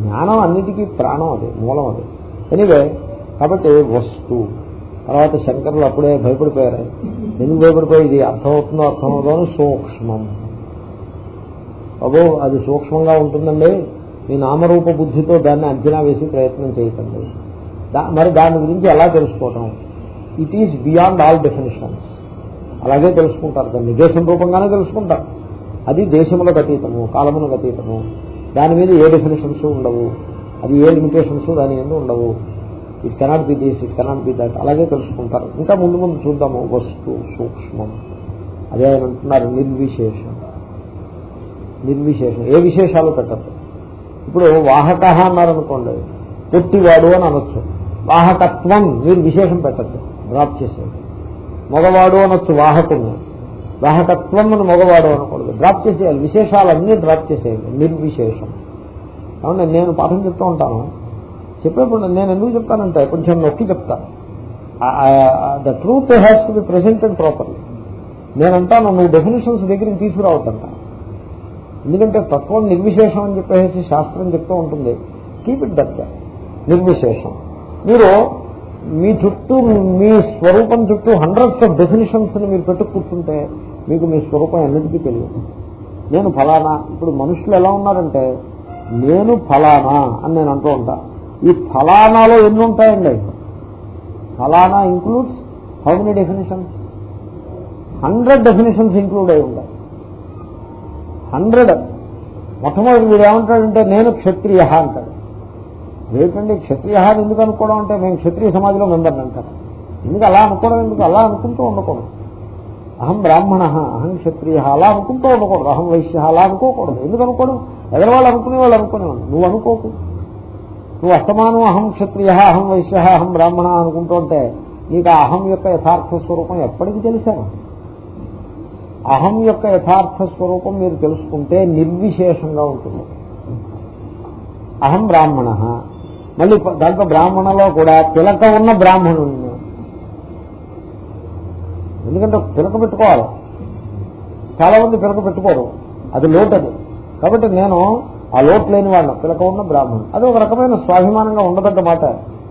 జ్ఞానం అన్నిటికీ ప్రాణం అది మూలం అది. ఎనివే కాబట్టి వస్తు తర్వాత శంకరులు అప్పుడే భయపడిపోయారు. ఎందుకు భయపడిపోయి ఇది అర్థమవుతుందో అర్థమవుతుందో అని సూక్ష్మం. అబో అది సూక్ష్మంగా ఉంటుందండి. మీ నామరూప బుద్ధితో దాన్ని అంచనా వేసి ప్రయత్నం చేయకండి. దా- మరి దాని గురించి ఎలా తెలుసుకోవటం? It is beyond all definitions అలాగే తెలుసుకుంటారు. దాన్ని దేశం రూపంగానే తెలుసుకుంటారు. అది దేశములకు అతీతము కాలములకు అతీతము. దాని మీద ఏ డెఫినేషన్స్ ఉండవు. అది ఏ లిమిటేషన్స్ దాని మీద ఉండవు. It cannot be this it cannot be that అలాగే తెలుసుకుంటారు. ఇంకా ముందు ముందు చూద్దాము. వస్తు సూక్ష్మం. అదే ఆయన అంటున్నారు నిర్విశేషం. నిర్విశేషం. ఏ విశేషాలు పెట్టద్దు. ఇప్పుడు వాహక అన్నారనుకోండి పొట్టివాడు అని అనొచ్చు. వాహకత్వం మీరు విశేషం పెట్టద్దు. డ్రాప్ చేసేది మగవాడు అనొచ్చు వాహకుని వాహకత్వం అని మగవాడు అనకూడదు. డ్రాప్ చేసేయాలి. విశేషాలన్నీ డ్రాప్ చేసేయాలి నిర్విశేషం. కాబట్టి నేను పాఠం చెప్తూ ఉంటాను. చెప్పేప్పుడు నేను ఎందుకు చెప్తానంటే కొంచెం నొక్కి చెప్తాను the truth has to be presented properly నేనంటాను నువ్వు డెఫినేషన్స్ దగ్గరికి తీసుకురావద్దంట. ఎందుకంటే తత్వం నిర్విశేషం అని చెప్పేసి శాస్త్రం చెప్తూ ఉంటుంది. కీప్ ఇట్ దట్ నిర్విశేషం. మీరు మీ చుట్టూ మీ స్వరూపం చుట్టూ హండ్రెడ్స్ ఆఫ్ డెఫినేషన్స్ మీరు పెట్టు కూర్చుంటే మీకు మీ స్వరూపం ఎన్నిటికీ తెలియదు. నేను ఫలానా ఇప్పుడు మనుషులు ఎలా ఉన్నారంటే నేను ఫలానా అని నేను అంటూ ఉంటాను ఈ ఫలానాలో ఎన్ని ఉంటాయండి? ఫలానా includes how many definitions hundred definitions include అయి ఉంటాయి హండ్రెడ్ మొట్టమొదటి మీరు ఏమంటాడంటే నేను క్షత్రియ అంటాడు. ఏమిటండి? క్షత్రియ అని ఎందుకు అనుకోవడం అంటే నేను క్షత్రియ సమాజంలో మెంబర్ని అంటారు ఎందుకు అలా అనుకోవడం? ఎందుకు అలా అనుకుంటూ ఉండకూడదు. అహం బ్రాహ్మణ అహం క్షత్రియ అలా అనుకుంటూ ఉండకూడదు. అహం వైశ్య అలా అనుకోకూడదు. ఎందుకు అనుకోవడం ఎదరవాళ్ళు అనుకునే వాళ్ళు అనుకునేవాళ్ళు. నువ్వు అనుకోకు. నువ్వు అస్తమానం అహం క్షత్రియ అహం వైశ్య అహం బ్రాహ్మణ అనుకుంటుంటే నీకు ఆ అహం యొక్క యథార్థ స్వరూపం ఎప్పటికీ తెలిసాను అహం యొక్క యథార్థ స్వరూపం మీరు తెలుసుకుంటే నిర్విశేషంగా ఉంటుంది. అహం బ్రాహ్మణ. మళ్ళీ దాంట్లో బ్రాహ్మణలో కూడా తిలక ఉన్న బ్రాహ్మణుడిని ఎందుకంటే పిలక పెట్టుకోవాలి. చాలా మంది పిలక పెట్టుకోరు. అది లోటు అది. కాబట్టి నేను ఆ లోటు లేని వాళ్ళు పిలక ఉన్న బ్రాహ్మణుడు. అది ఒక రకమైన స్వాభిమానంగా ఉండదగ్గ మాట.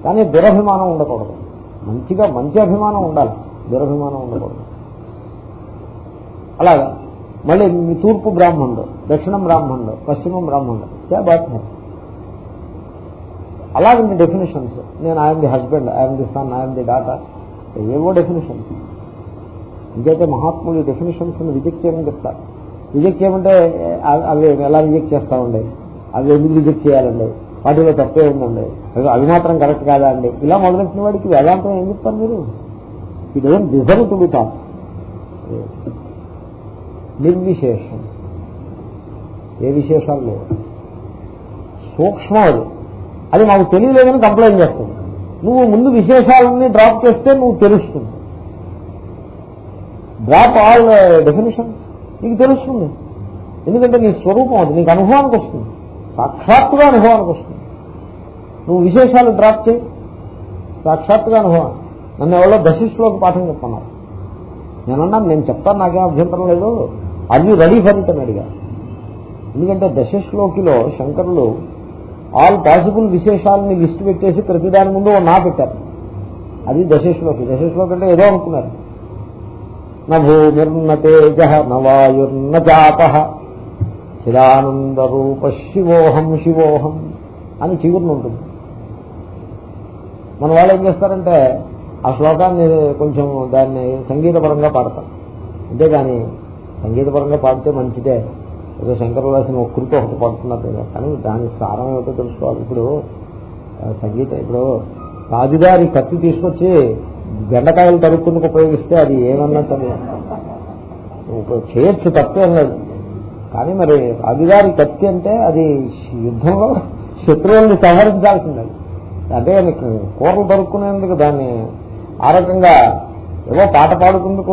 కానీ దురభిమానం ఉండకూడదు. మంచిగా మంచి అభిమానం ఉండాలి. దురభిమానం ఉండకూడదు. అలాగా. మళ్ళీ మీ తూర్పు బ్రాహ్మణుడు దక్షిణం బ్రాహ్మణుడు పశ్చిమం బ్రాహ్మణుడు. క్యా బాత్ హై? డెఫినేషన్స్ నేను I'm the husband I'm the son I'm the daughter ఏవో డెఫినేషన్స్ ఇంకైతే మహాత్ములు డెఫినేషన్స్ రిజెక్ట్ చేయమని చెప్తారు. రిజెక్ట్ చేయమంటే అవి ఎలా రిజెక్ట్ చేస్తామండి అవి ఎందుకు రిజెక్ట్ చేయాలండి? వాటిలో తప్పే ఉందండి. అవి- అవి మాత్రం కరెక్ట్ కాదా అండి? ఇలా మొదలెట్టిన వాడికి వేదాంతం ఏం చెప్తారు మీరు? ఈ doesn't deserve to be top నిర్విశేషం. ఏ విశేషాలు లేవు. సూక్ష్మం అది. అది మాకు తెలియలేదని కంప్లైంట్ చేస్తుంది. నువ్వు ముందు విశేషాలన్నీ డ్రాప్ చేస్తే నువ్వు తెలుస్తుంది. డ్రాప్ ఆల్ డెఫినేషన్స్ నీకు తెలుస్తుంది. ఎందుకంటే నీ స్వరూపం అది నీకు అనుభవానికి వస్తుంది. సాక్షాత్తుగా అనుభవానికి వస్తుంది. నువ్వు విశేషాలు డ్రాప్ చేయి. సాక్షాత్తుగా అనుభవం. నన్ను ఎవరో దశిష్లోకి పాఠం చెప్తున్నారు నేనన్నా నేను చెప్తాను నాకేం అభ్యంతరం లేదు. అది రెడీ ఫర్ ఇట్ అని అడిగా. ఎందుకంటే దశశ్లోకిలో శంకరులు ఆల్ పాసిబుల్ విశేషాలని లిస్టు పెట్టేసి ప్రతిదాని ముందు ఓ నా పెట్టారు. అది దశశ్లోకి దశశ్లోకి అంటే ఏదో అనుకున్నారు. భూమిర్న తేజ నవాయుర్న చాప చిదానందరూప శివోహం శివోహం అని చిగురుని ఉంటుంది. మన వాళ్ళు ఏం చేస్తారంటే ఆ శ్లోకాన్ని కొంచెం దాన్ని సంగీతపరంగా పాడతారు అంతేగాని సంగీతపరంగా పాడితే మంచిదే. ఏదో శంకర్ రాసిన ఒక్కరితో ఒకటి పాడుతున్నారు కదా. కానీ దాని సారం ఏమిటో తెలుసుకోవాలి. ఇప్పుడు సంగీతం ఇప్పుడు రాజుగారి కత్తి తీసుకొచ్చి బెండకాయలు తరుక్కుని ఉపయోగిస్తే అది ఏమన్నట్టు చేయొచ్చు తప్పేం లేదు కానీ మరి రాజుగారి కత్తి అంటే అది యుద్ధంలో శత్రువుల్ని సంహరించాల్సింది అది. అంటే నీకు కూరలు దొరుకునేందుకు దాన్ని ఆ రకంగా ఏవో పాట పాడుకుందుకు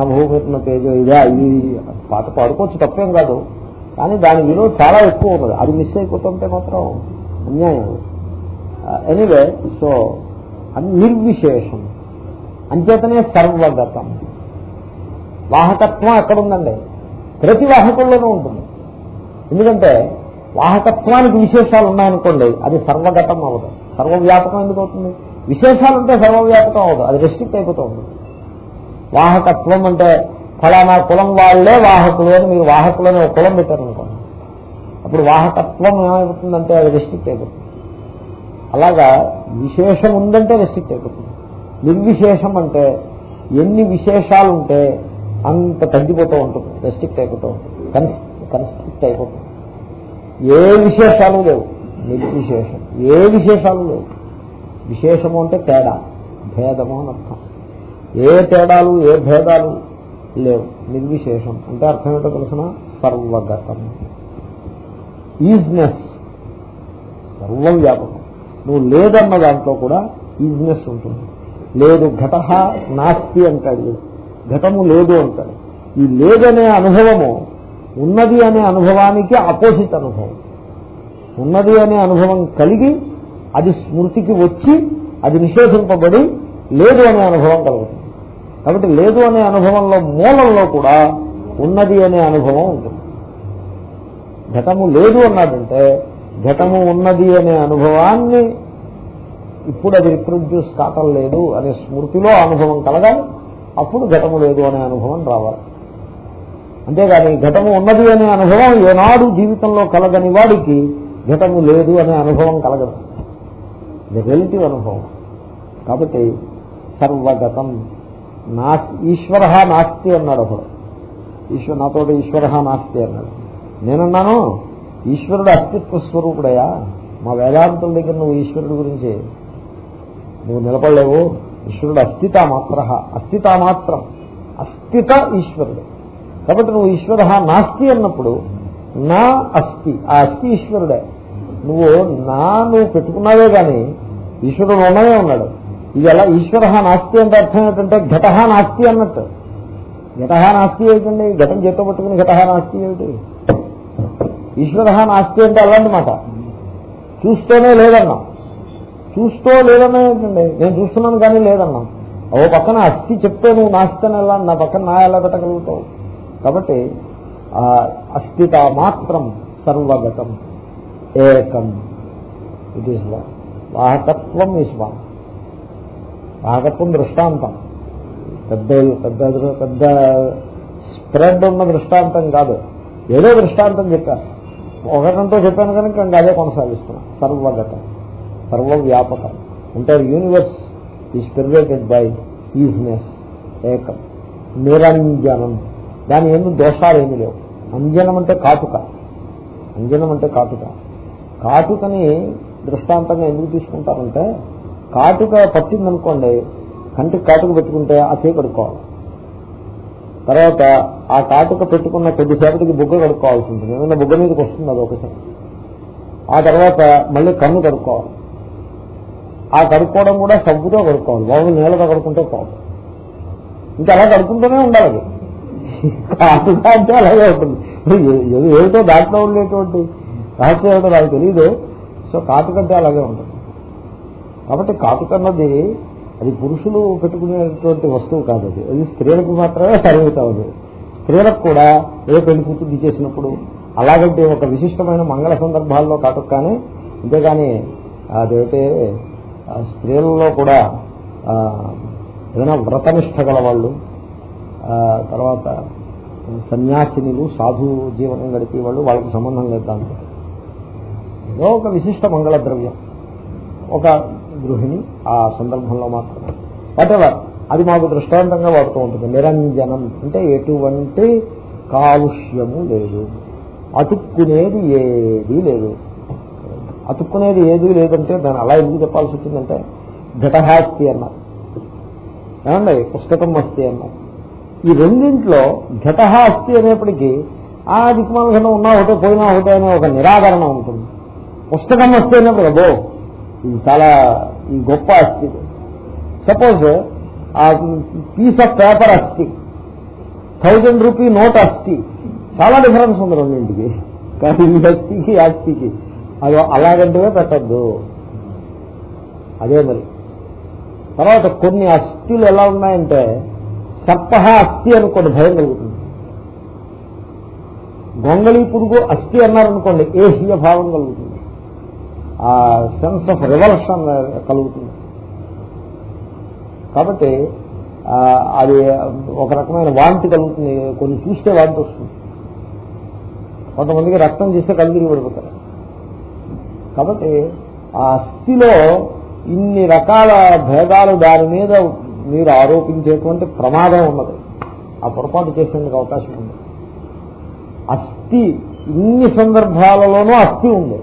నభూపెట్టిన తేజో ఇదే ఇది పాట పాడుకోవచ్చు తప్పేం కాదు. కానీ దాని విలువ చాలా ఎక్కువ ఉన్నది. అది మిస్ అయిపోతుంటే మాత్రం అన్యాయం. ఎనీవే సో నిర్విశేషం. అంచేతనే సర్వగతం వాహకత్వం ఎక్కడ ఉందండి ప్రతి వాహకుల్లోనూ ఉంటుంది. ఎందుకంటే వాహకత్వానికి విశేషాలు ఉన్నాయనుకోండి అది సర్వగతం అవ్వదు. సర్వవ్యాపకం ఎందుకు అవుతుంది? విశేషాలు ఉంటే సర్వవ్యాపకం అవ్వదు అది రెస్ట్రిక్ట్ అయిపోతూ ఉంటుంది. వాహకత్వం అంటే ఫలానా కులం వాళ్ళే వాహకులు అని మీరు వాహకులు ఒక కులం పెట్టారనుకోండి. అప్పుడు వాహకత్వం ఏమైపోతుందంటే అది రెస్ట్రిక్ట్ అయిపోతుంది. అలాగా విశేషం ఉందంటే రెస్ట్రిక్ట్ అయిపోతుంది. నిర్విశేషం అంటే ఎన్ని విశేషాలు ఉంటే అంత తగ్గిపోతూ ఉంటుంది రెస్ట్రిక్ట్ అయిపోతూ ఉంటుంది కన్స్ట్రిక్ట్ అయిపోతుంది. ఏ విశేషాలు లేవు నిర్విశేషం. ఏ విశేషాలు లేవు. విశేషము అంటే తేడా భేదము అని అర్థం. ఏ తేడాలు ఏ భేదాలు లేవు నిర్విశేషం. అంటే అర్థం ఏంటో తెలిసిన? సర్వగతం. ఈజ్నెస్ సర్వం వ్యాపకం నువ్వు లేదన్న దాంట్లో కూడా ఈజ్నెస్ ఉంటుంది. లేదు ఘట నాస్తి అంటాడు. ఘటము లేదు అంటాడు. ఈ లేదనే అనుభవము ఉన్నది అనే అనుభవానికి అపోజిట్ అనుభవం. ఉన్నది అనే అనుభవం కలిగి అది స్మృతికి వచ్చి అది నిషేధింపబడి లేదు అనే అనుభవం కలుగుతుంది. కాబట్టి లేదు అనే అనుభవంలో మూలంలో కూడా ఉన్నది అనే అనుభవం ఉంటుంది. ఘటము లేదు అన్నాడంటే ఘటము ఉన్నది అనే అనుభవాన్ని ఇప్పుడు అది రిప్రొడ్యూస్ కావటం లేదు అనే స్మృతిలో అనుభవం కలగాలి. అప్పుడు ఘటము లేదు అనే అనుభవం రావాలి. అంతేగాని ఘటము ఉన్నది అనే అనుభవం ఏనాడు జీవితంలో కలగని వాడికి ఘటము లేదు అనే అనుభవం కలగదు. ఇది రిలేటివ్ అనుభవం. కాబట్టి సర్వగతం నా ఈశ్వర నాస్తి అన్నాడు ఒకడు ఈశ్వర నాతో ఈశ్వర నాస్తి అన్నాడు. నేనన్నాను ఈశ్వరుడు అస్తిత్వ స్వరూపుడయా? మా వేదాంతుల దగ్గర నువ్వు ఈశ్వరుడు గురించి నువ్వు నిలబడలేవు. ఈశ్వరుడు అస్థిత మాత్ర అస్థిత మాత్రం. అస్థిత ఈశ్వరుడు. కాబట్టి నువ్వు ఈశ్వర నాస్తి అన్నప్పుడు నా అస్థి. ఆ అస్థి ఈశ్వరుడే. నువ్వు నా నువ్వు పెట్టుకున్నావే గాని ఈశ్వరుడు ఉన్నదే ఉన్నాడు. ఇది ఎలా ఈశ్వర నాస్తి అంటే అర్థం ఏంటంటే ఘట నాస్తి అన్నట్టు. ఘట నాస్తి ఏమిటండి? ఘటం చేత పట్టుకుని ఘట నాస్తి ఏమిటి? ఈశ్వర నాస్తి అంటే అలాంటి మాట. చూస్తూనే లేదన్నాం చూస్తూ లేదన్నా ఏంటండి? నేను చూస్తున్నాను కానీ లేదన్నా. ఓ పక్కన అస్థి చెప్తే నువ్వు నాస్తిని ఎలా? నా పక్కన నా ఎలా పెట్టగలుగుతావు? కాబట్టి ఆ అస్థిత మాత్రం సర్వగతం. ఏకం. ఇట్ ఈస్ వన్ వాహకత్వం ఈస్ వన్ వాహకత్వం దృష్టాంతం. పెద్ద పెద్ద పెద్ద స్ప్రెడ్ ఉన్న దృష్టాంతం కాదు. ఏదో దృష్టాంతం చెప్పాను ఒకటంతో చెప్పాను కనుక ఇంకా అదే కొనసాగిస్తున్నాను సర్వగతం. సర్వవ్యాపకం. Entire universe is pervaded by isness ఏకం నిరంజనం. దాని ఎందుకు దోషాలు ఏమి లేవు. అంజనం అంటే కాటుక. అంజనం అంటే కాటుక. కాటుకని దృష్టాంతంగా ఎందుకు తీసుకుంటారంటే కాటుక పట్టిందనుకోండి కంటికి కాటుక పెట్టుకుంటే ఆ చేయి కడుక్కోవాలి. తర్వాత ఆ కాటుక పెట్టుకున్న కొద్దిసేపటికి బుగ్గ కడుక్కోవాల్సి ఉంటుంది. ఏమైనా బుగ్గ మీదకి వస్తుంది అది ఒకసారి. ఆ తర్వాత మళ్ళీ కన్ను కడుక్కోవాలి. ఆ కడుక్కోవడం కూడా సబ్బుతో కడుక్కోవాలి. బాబు నీళ్ళతో కడుక్కుంటే పోదు ఇంకా అలా కడుక్కుంటూనే ఉండాలి అది. అంటే అలాగే ఉంటుంది. ఏమిటో దాంట్లో ఉండేటువంటి రహస్యం ఏమిటో నాకు తెలియదు సో కాటుకంటే అలాగే ఉంటుంది. కాబట్టి కాటుక అన్నది అది పురుషులు పెట్టుకునేటువంటి వస్తువు కాదు అది. అది స్త్రీలకు మాత్రమే పరిమితం అది. స్త్రీలకు కూడా ఏ పెళ్ళి కూతురు చేసినప్పుడు అలాగంటే ఒక విశిష్టమైన మంగళ సందర్భాల్లో కాటుక కానీ అంతేగాని అదైతే స్త్రీలలో కూడా ఏదైనా వ్రతనిష్ట గల వాళ్ళు తర్వాత సన్యాసినులు సాధు జీవనం గడిపే వాళ్ళు వాళ్ళకి సంబంధం లేదు దాంతో ఏదో ఒక విశిష్ట మంగళ ద్రవ్యం ఒక గృహిణి ఆ సందర్భంలో మాత్రమే. వాటెవర్ అది మాకు దృష్టాంతంగా వాడుతూ ఉంటుంది. నిరంజనం. అంటే ఎటువంటి కాలుష్యము లేదు. అతుక్కునేది ఏదీ లేదు. అతుక్కునేది ఏది లేదంటే దాని అలా ఎందుకు చెప్పాల్సి వచ్చిందంటే ఘటహాస్తి అన్నారు. ఏమండి? పుస్తకం అస్తి అన్నారు. ఈ రెండింట్లో ఘటహాస్తి అనేప్పటికీ ఆ దిక్మానుషంలో ఉన్నా ఒకటే పోయినా ఒకటే అనే ఒక నిరాకరణ ఉంటుంది. పుస్తకం వస్తే అన్నప్పుడు అబ్బో ఇది చాలా ఈ గొప్ప అస్థి సపోజ్ ఆ పీస్ ఆఫ్ పేపర్ అస్థి థౌజండ్ రూపీ నోట్ అస్థి చాలా డిఫరెన్స్ ఉంది రెండింటికి. కానీ ఈ అస్థికి ఆస్తికి అది అలాగంటే పెట్టద్దు. అదే మరి. తర్వాత కొన్ని అస్థిలు ఎలా ఉన్నాయంటే సర్ప అస్థి అనుకోండి భయం కలుగుతుంది. గొంగళి పురుగు అస్థి అన్నారనుకోండి ఏహీయ భావం కలుగుతుంది. ఆ సెన్స్ ఆఫ్ రివల్షన్ కలుగుతుంది. కాబట్టి అది ఒక రకమైన వాంతి కలుగుతుంది. కొన్ని చూస్తే వాంతి వస్తుంది. కొంతమందికి రక్తం చూస్తే కళ్ళు తిరిగి పడిపోతారు. కాబట్టి ఆ అస్థిలో ఇన్ని రకాల భేదాలు దాని మీద మీరు ఆరోపించేటువంటి ప్రమాదం ఉన్నది. ఆ పొరపాటు చేసేందుకు అవకాశం ఉంది. అస్థి ఇన్ని సందర్భాలలోనూ అస్థి ఉంది.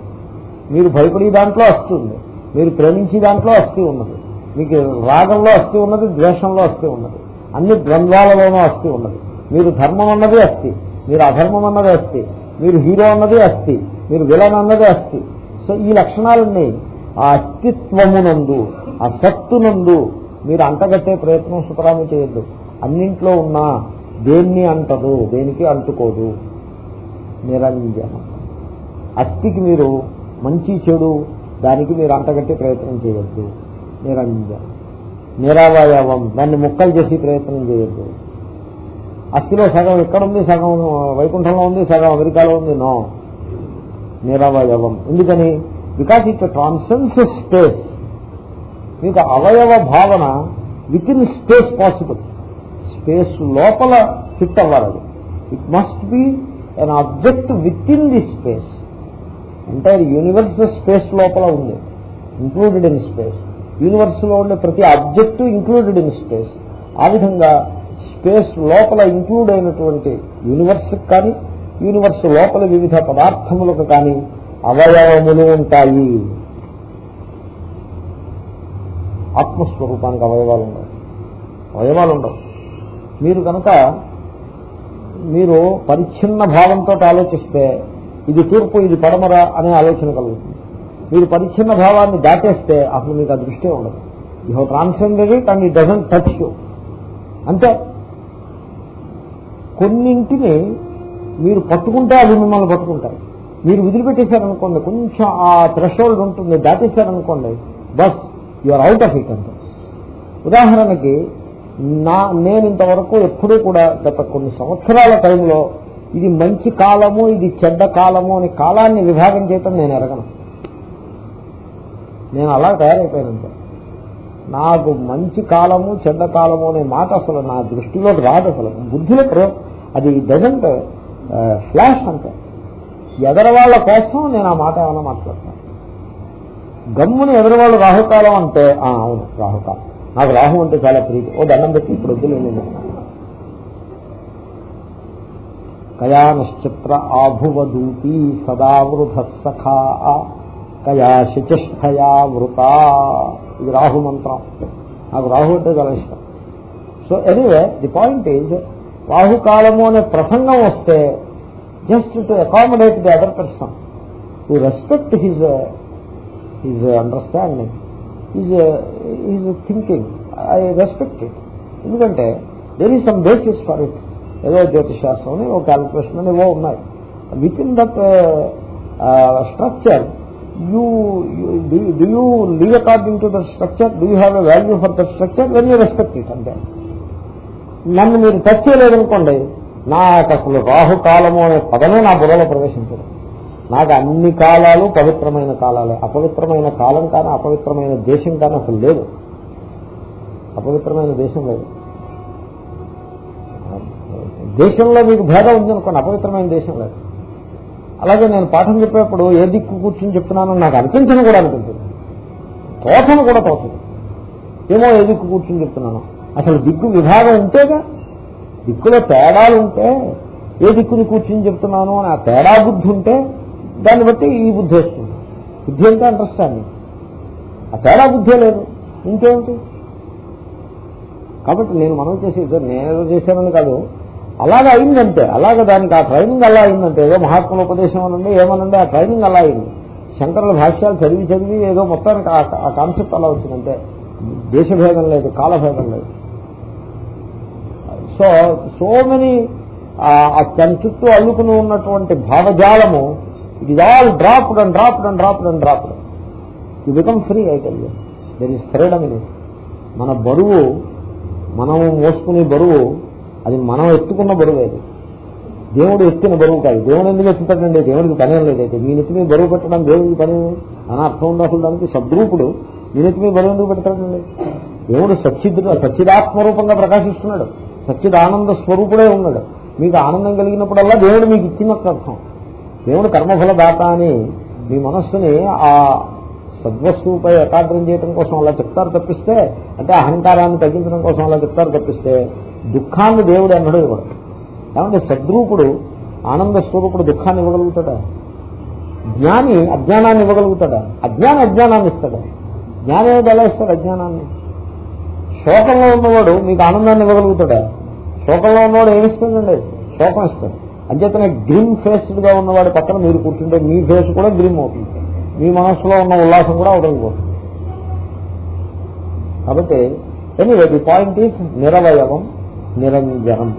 మీరు భయపడే దాంట్లో అస్థి ఉంది. మీరు ప్రేమించే దాంట్లో అస్థి ఉన్నది. మీకు రాగంలో అస్థి ఉన్నది ద్వేషంలో అస్థి ఉన్నది. అన్ని ద్వంద్వాలలోనూ అస్థి ఉన్నది. మీరు ధర్మం అన్నది అస్థి మీరు అధర్మం అన్నది అస్థి మీరు హీరో అన్నది అస్థి మీరు విలన్ అన్నది అస్థి సో ఈ లక్షణాలన్నీ ఆ అస్తిత్వమునందు ఆ సత్తునందు మీరు అంటగట్టే ప్రయత్నం సుతరాము చేయొద్దు. అన్నింట్లో ఉన్నా దేన్ని అంటదు దేనికి అంటుకోదు? నిరంజనం. అస్థికి మీరు మంచి చెడు దానికి మీరు అంటగట్టే ప్రయత్నం చేయొద్దు. నిరంజనం. నిరావయవం దాన్ని ముక్కలు చేసి ప్రయత్నం చేయొద్దు. అస్థిలో సగం ఇక్కడ ఉంది సగం వైకుంఠంలో ఉంది సగం అమెరికాలో ఉంది? నో. నిరవయవం. ఎందుకని? బికాస్ ఇట్ ట్రాన్సెన్స్ స్పేస్ మీకు అవయవ భావన within space possible space లోపల ఫిట్ అవ్వాలి it must be an object within the space entire universe space లోపల ఉంది. ఇంక్లూడెడ్ ఇన్ స్పేస్ యూనివర్స్లో ఉండే ప్రతి ఆబ్జెక్ట్ ఇంక్లూడెడ్ ఇన్ స్పేస్ ఆ విధంగా స్పేస్ లోపల ఇంక్లూడ్ అయినటువంటి యూనివర్స్ కానీ యూనివర్స్ లోపల వివిధ పదార్థములకు కానీ అవయవములు ఉంటాయి. ఆత్మస్వరూపానికి అవయవాలు ఉండవు అవయవాలు ఉండవు మీరు కనుక మీరు పరిచ్ఛిన్న భావంతో ఆలోచిస్తే ఇది తూర్పు ఇది పడమర అనే ఆలోచన కలుగుతుంది. మీరు పరిచ్ఛిన్న భావాన్ని దాటేస్తే అసలు మీకు ఆ దృష్టి ఉండదు. You have transcended it and it doesn't touch you అంతే. కొన్నింటిని మీరు పట్టుకుంటే అవి మిమ్మల్ని పట్టుకుంటాయి మీరు వదిలిపెట్టేశారనుకోండి కొంచెం ఆ థ్రెషోల్డ్ ఉంటుంది దాటేశారనుకోండి but are out of it అంటే ఉదాహరణకి నా నేను ఇంతవరకు ఎప్పుడూ కూడా గత కొన్ని సంవత్సరాల టైంలో ఇది మంచి కాలము ఇది చెడ్డ కాలము అని కాలాన్ని విభాగం చేయటం నేను ఎరగను. నేను అలా తయారైపోయానంటే నాకు మంచి కాలము చెడ్డ కాలము అనే మాట అసలు నా దృష్టిలోకి రాదు అసలు బుద్ధిలో అది డజంట్ ఫ్లాష్ అంటే. ఎదరవాళ్ళ కోసం నేను ఆ మాట ఏమైనా మాట్లాడతాను. గమ్ముని ఎదరవాళ్ళు రాహుకాలం అంటే ఆ, అవును రాహుకాలం. నాకు రాహు అంటే చాలా ప్రీతి. ఓ దండం పెట్టి ఇప్పుడు వద్దులేదు కయా నశ్చిత్ర ఆభువదూతి సదా వృధ సఖా కయా శిచిష్ఠయా వృత. ఇది రాహు మంత్రం. నాకు రాహు అంటే చాలా ఇష్టం. So anyway the point is రాహుకాలము అనే ప్రసంగం వస్తే just to accommodate the other person to respect his his understanding is is thinking I respect it ఎందుకంటే there is some basis for it ఏదో జ్యోతిశాస్త్రం అని ఓ క్యాల్కులేషన్ అని ఏవో ఉన్నాయి. Within that structure you do you live according to that structure do you have a value for that structure when you respect it అంటే నన్ను మీరు టచ్ చేయలేదనుకోండి నాకు అసలు రాహుకాలము అనే పదమే నా బుర్రలో ప్రవేశించదు. నాకు అన్ని కాలాలు పవిత్రమైన కాలాలే. అపవిత్రమైన కాలం కానీ అపవిత్రమైన దేశం కానీ అసలు లేదు. అపవిత్రమైన దేశం లేదు. దేశంలో మీకు భేదం ఉందనుకోండి అపవిత్రమైన దేశం లేదు. అలాగే నేను పాఠం చెప్పేప్పుడు ఏ దిక్కు కూర్చొని చెప్తున్నానో నాకు అనిపించను కూడా అనిపించింది. తోటను కూడా తోచదు. ఏమో ఏ దిక్కు కూర్చొని చెప్తున్నాను. అసలు దిక్కు విభాగం ఉంటేగా? దిక్కులో తేడాలు ఉంటే ఏ దిక్కుని కూర్చొని చెప్తున్నాను అని ఆ తేడా బుద్ధి ఉంటే దాన్ని బట్టి ఈ బుద్ధి వస్తుంది. బుద్ధి అంటే అండర్స్టాండింగ్ ఆ తేడా బుద్ధే లేదు. ఇంకేమిటి? కాబట్టి నేను మనం చేసేది నేను చేశానని కాదు. అలాగ అయిందంటే అలాగ దానికి ఆ ట్రైనింగ్ అలా అయిందంటే ఏదో మహాత్ముల ఉపదేశం అనండి ఏమనండి ఆ ట్రైనింగ్ అలా అయింది. శంకరుల భాష్యాలు చదివి చదివి ఏదో మొత్తానికి ఆ కాన్సెప్ట్ అలా వచ్చిందంటే దేశభేదం లేదు కాలభేదం లేదు. సో సో మెనీ తన చుట్టూ అల్లుకుని ఉన్నటువంటి భావజాలము it is all dropped and dropped and dropped and dropped ఇది బికమ్ ఫ్రీ అయితే దెర్ ఇస్ ఫ్రీడమ్ ఇది మన బరువు మనం మోసుకునే బరువు అది మనం ఎత్తుకున్న బరువు అది. దేవుడు ఎత్తిన బరువు కాదు. దేవుడు ఎందుకు ఎత్తుతాడండి? దేవుడికి పనేం లేదైతే మీ నెత్తి మీద బరువు పెట్టడం దేవుడికి పని అని అర్థం ఉంది అసలు దానికి సద్రూపుడు మీ నెత్తి మీద బరువు ఎందుకు పెడతాడండి? దేవుడు సచ్చిద్ర సచ్చిదాత్మరూపంగా ప్రకాశిస్తున్నాడు. సచ్చిదానంద స్వరూపుడే ఉన్నాడు. మీకు ఆనందం కలిగినప్పుడల్లా దేవుడు మీకు ఇచ్చినట్టు అర్థం. దేవుడు కర్మఫల దాత అని మీ మనస్సుని ఆ సద్వస్తువుపై ఏకాగ్రం చేయడం కోసం అలా చెప్తారు తప్పిస్తే అంటే అహంకారాన్ని తగ్గించడం కోసం అలా చెప్తారు తప్పిస్తే దుఃఖాన్ని దేవుడు అన్నడు ఇవ్వడు. ఏమంటే సద్రూపుడు ఆనంద స్వరూపుడు దుఃఖాన్ని ఇవ్వగలుగుతాడా? జ్ఞాని అజ్ఞానాన్ని ఇవ్వగలుగుతాడా? అజ్ఞాని అజ్ఞానాన్ని ఇస్తాడా? జ్ఞానం ఎలా ఇస్తాడు అజ్ఞానాన్ని? శోకంలో ఉన్నవాడు మీకు ఆనందాన్ని ఇవ్వగలుగుతాడా? శోకంలో ఉన్నవాడు ఏమిస్తుందండి శోకం ఇస్తాడు. అంచేతనే గ్రీన్ ఫేస్డ్గా ఉన్నవాడు పక్కన మీరు కూర్చుంటే మీ ఫేస్ కూడా గ్రీన్ అవుతుంది. మీ మనస్సులో ఉన్న ఉల్లాసం కూడా అవడైపోతుంది కాబట్టి ఎనీవే ది పాయింట్ ఈస్ నిరవయవం నిరంజనం.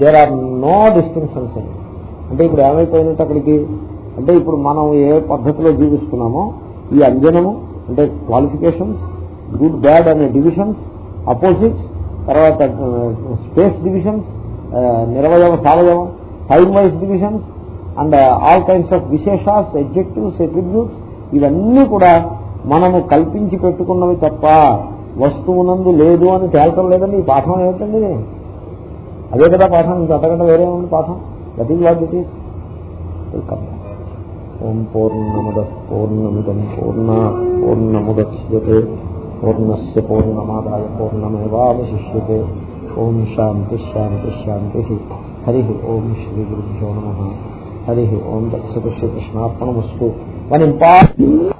దేర్ ఆర్ నో డిస్టింక్షన్స్ అండి అంటే ఇప్పుడు ఏమైపోయినట్టు అక్కడికి? అంటే ఇప్పుడు మనం ఏ పద్ధతిలో జీవిస్తున్నామో ఈ అంజనము అంటే క్వాలిఫికేషన్స్ గుడ్ బ్యాడ్ అనే డివిజన్స్ అపోజిట్స్ తర్వాత స్పేస్ డివిజన్స్ నిరవయవ సవయవం time wise divisions and all kinds of విశేషాస్ adjectives attributes ఇవన్నీ కూడా మనము కల్పించి పెట్టుకున్నవి తప్ప వస్తువునందు లేదు అని తేల్చడం లేదండి. ఈ పాఠం ఏమిటండి? అదే కదా పాఠం. ఇంకా అంతకంటే వేరే ఉంది పాఠం? That is what it is welcome ఓం పూర్ణముద పూర్ణమిదం పూర్ణ పూర్ణముద్యతే. పూర్ణస్ పూర్ణమాదాయ పూర్ణమేవాశిష్యే ఓం శాంతి శాంతి శాంతి హరి ఓం శ్రీ గురుభ్యో నమ హరి ఓం దత్స శ్రీకృష్ణార్పణమస్తు వన్ ఇంపార్టెంట్